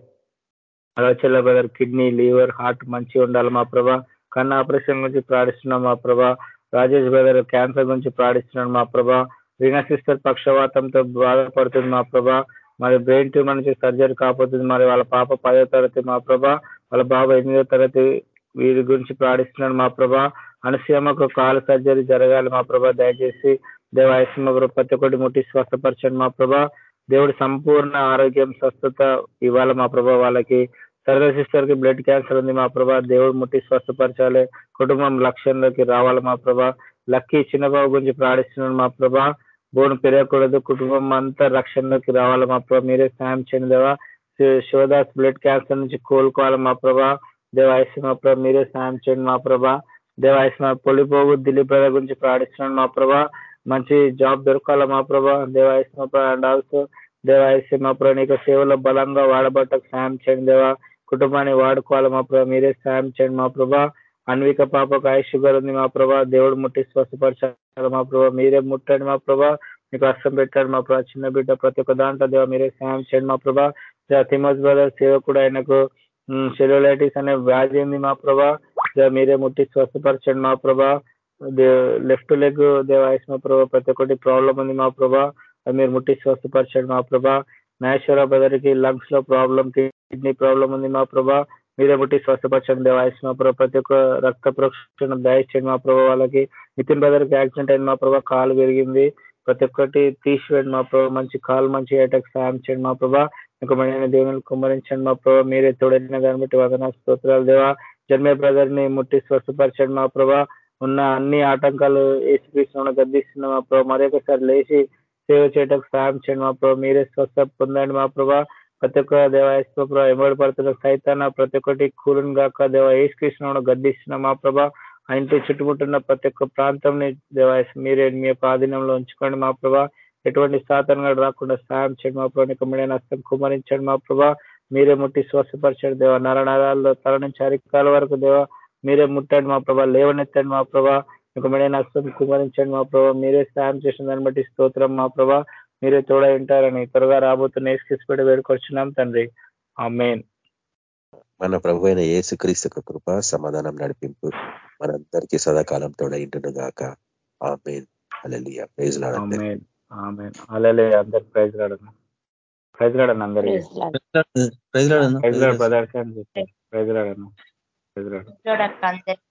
Ravichalla brother kidney liver heart మంచి ఉండాలి మా ప్రభా. కన్ను ఆపరేషన్ గురించి ప్రార్థిస్తున్నాం మా ప్రభా. రాజేష్ బ్రదర్ క్యాన్సర్ గురించి ప్రార్థిస్తున్నాను మా ప్రభా. రీనా సిస్టర్ పక్షవాతంతో బాధపడుతుంది మా ప్రభా. మరి బ్రెయిన్ ట్యూమర్ నుంచి సర్జరీ కాకపోతుంది మరి వాళ్ళ పాప పదో తరగతి మా ప్రభా వాళ్ళ బాబు ఎనిమిదో తరగతి వీరి గురించి ప్రార్థిస్తున్నాడు మా ప్రభా. అనుసీమకు కాలు సర్జరీ జరగాలి మా ప్రభా. దయచేసి దేవాయసింహ ప్రతి ఒక్కటి ముట్టి స్వస్థపరచండి మా ప్రభా. దేవుడి సంపూర్ణ ఆరోగ్యం స్వస్థత ఇవ్వాలి మా ప్రభా వాళ్ళకి. సరదా సిస్టర్కి బ్లడ్ క్యాన్సర్ ఉంది మా ప్రభా. దేవుడు ముట్టి స్వస్థపరచాలి. కుటుంబం లక్ష్యంలోకి రావాలి మా ప్రభా. లక్కీ చిన్నబాబు గురించి ప్రార్థిస్తున్నాడు మా ప్రభా. బోను పెరగకూడదు. కుటుంబం అంతా రక్షణలోకి రావాలి మా ప్రభా. మీరే సాయం చేయండి దేవా. శివదాస్ బ్లడ్ క్యాన్సర్ నుంచి కోలుకోవాలి మా ప్రభా. దేవాయసి మా ప్రభా మీరే సాయం చేయండి మా ప్రభా. దేవాయసి మా పొలిపోగు దిలీప్ బ్రదర్ గురించి ప్రార్థిస్తున్నాడు మా ప్రభా. మంచి జాబ్ దొరకాలి మా ప్రభా. దేవాయసి మా ప్రభా అండ్ ఆల్సో దేవాయసి మా ప్రభా నీకు సేవలో బలంగా వాడబట్టకు సాయం చేయండి దేవా. కుటుంబాన్ని వాడుకోవాలి మా ప్రభా. మీరే సాయం చేయండి మా ప్రభా. అన్విక పాపకు ఐ షుగర్ ఉంది మా ప్రభా దేవుడు ముట్టి స్వస్థపరచాలి మా ప్రభా మీరే ముట్టండి మా ప్రభా మీకు అర్థం పెట్టాడు మా ప్రభా చిన్న బిడ్డ ప్రతి ఒక్క దాంట్లో దేవ మీరే సాయం చేయండి మా ప్రభా తిమోస్ బ్రదర్ సేవకుడు ఆయనకు సెల్యులైటిస్ అనే వ్యాధి ఉంది మా ప్రభా మీరే ముట్టి స్వస్థపరచండి మా ప్రభా లెఫ్ట్ లెగ్ దేవాయస్ మా ప్రభా ప్రతి ఒక్కటి ప్రాబ్లం ఉంది మా ప్రభా మీరు ముట్టి స్వస్థపరచండి మా ప్రభా మహేశ్వర బ్రదర్కి లంగ్స్లో ప్రాబ్లం కిడ్నీ ప్రాబ్లం ఉంది మా ప్రభా మీరే ముట్టి స్వస్థపరచండి దేవాయస్ మా ప్రభావ ప్రతి ఒక్క రక్త ప్రోక్షణ దయచేయండి మా ప్రభావ వాళ్ళకి. నితిన్ బ్రదర్కి యాక్సిడెంట్ అయింది మా ప్రభావ కాలు పెరిగింది ప్రతి ఒక్కటి తీసివేయండి మా ప్రభావ మంచి కాలు మంచి ఏటకు సాయం చేయండి మా ప్రభా ఇంకా మన దేవుని కుమ్మరించండి మా ప్రభావ మీరే తోడైన దాన్ని బట్టి వదన స్తోత్రాలు దేవా. జన్మే బ్రదర్ని ముట్టి స్వస్థపరచండి మా ప్రభా ఉన్న అన్ని ఆటంకాలు ఏసుకృష్ణ గద్దిస్తున్న మా ప్రభావ మరొకసారి లేచి సేవ చేయటకు సాయం చేయండి మా ప్రభావ మీరే స్వస్థ పొందండి మా ప్రభా ప్రతి ఒక్క దేవ ప్రభా ఎంబడి పడుతున్న సైతాన ప్రతి ఒక్కటి కూలును గాక దేవ ఏసుకృష్ణ గద్దిస్తున్న మా ప్రభ ఆ ఇంటి చుట్టుముట్టున్న ప్రతి ఒక్క ప్రాంతంని దేవాయస్ మీరే మీ యొక్క ఆధీనంలో ఉంచుకోండి మా ప్రభా. ఎటువంటి సాధనగా రాకుండా సాయం చేయండి మా ప్రభా. నీకు మీడియా నష్టం కుమరించండి మా ప్రభా. మీరే ముట్టి స్వస్థపరచండి దేవ. నరనరాల్లో తల నుంచి అరికాల వరకు దేవ మీరే ముట్టండి మా ప్రభా. లేవనెత్తండి మా ప్రభా. మీకు మీడియా నష్టం కుమరించండి మా ప్రభా. మీరే సాయం చేసిన దాన్ని బట్టి స్తోత్రం మా ప్రభా. మీరే తోడై ఉంటారని త్వరగా రాబోతున్న ఏసుకిసిపెట్టి వేడుకొచ్చున్నాం తండ్రి. ఆ మెయిన్ మన ప్రభు అయిన ఏసుక్రీస్తు కృప సమాధానం నడిపింపు మనందరికీ సదాకాలం తోడైంటును గాక. ఆ మెయిన్ అలలియ ప్రైజ్ అలలే అందరు ప్రైజ్ రాడను ప్రైజ్ రాడను అందరికి. ప్రైజ్ రాడ్ బ్రదర్స్ ప్రైజ్ రాడను ప్రైజ్ అందరికి.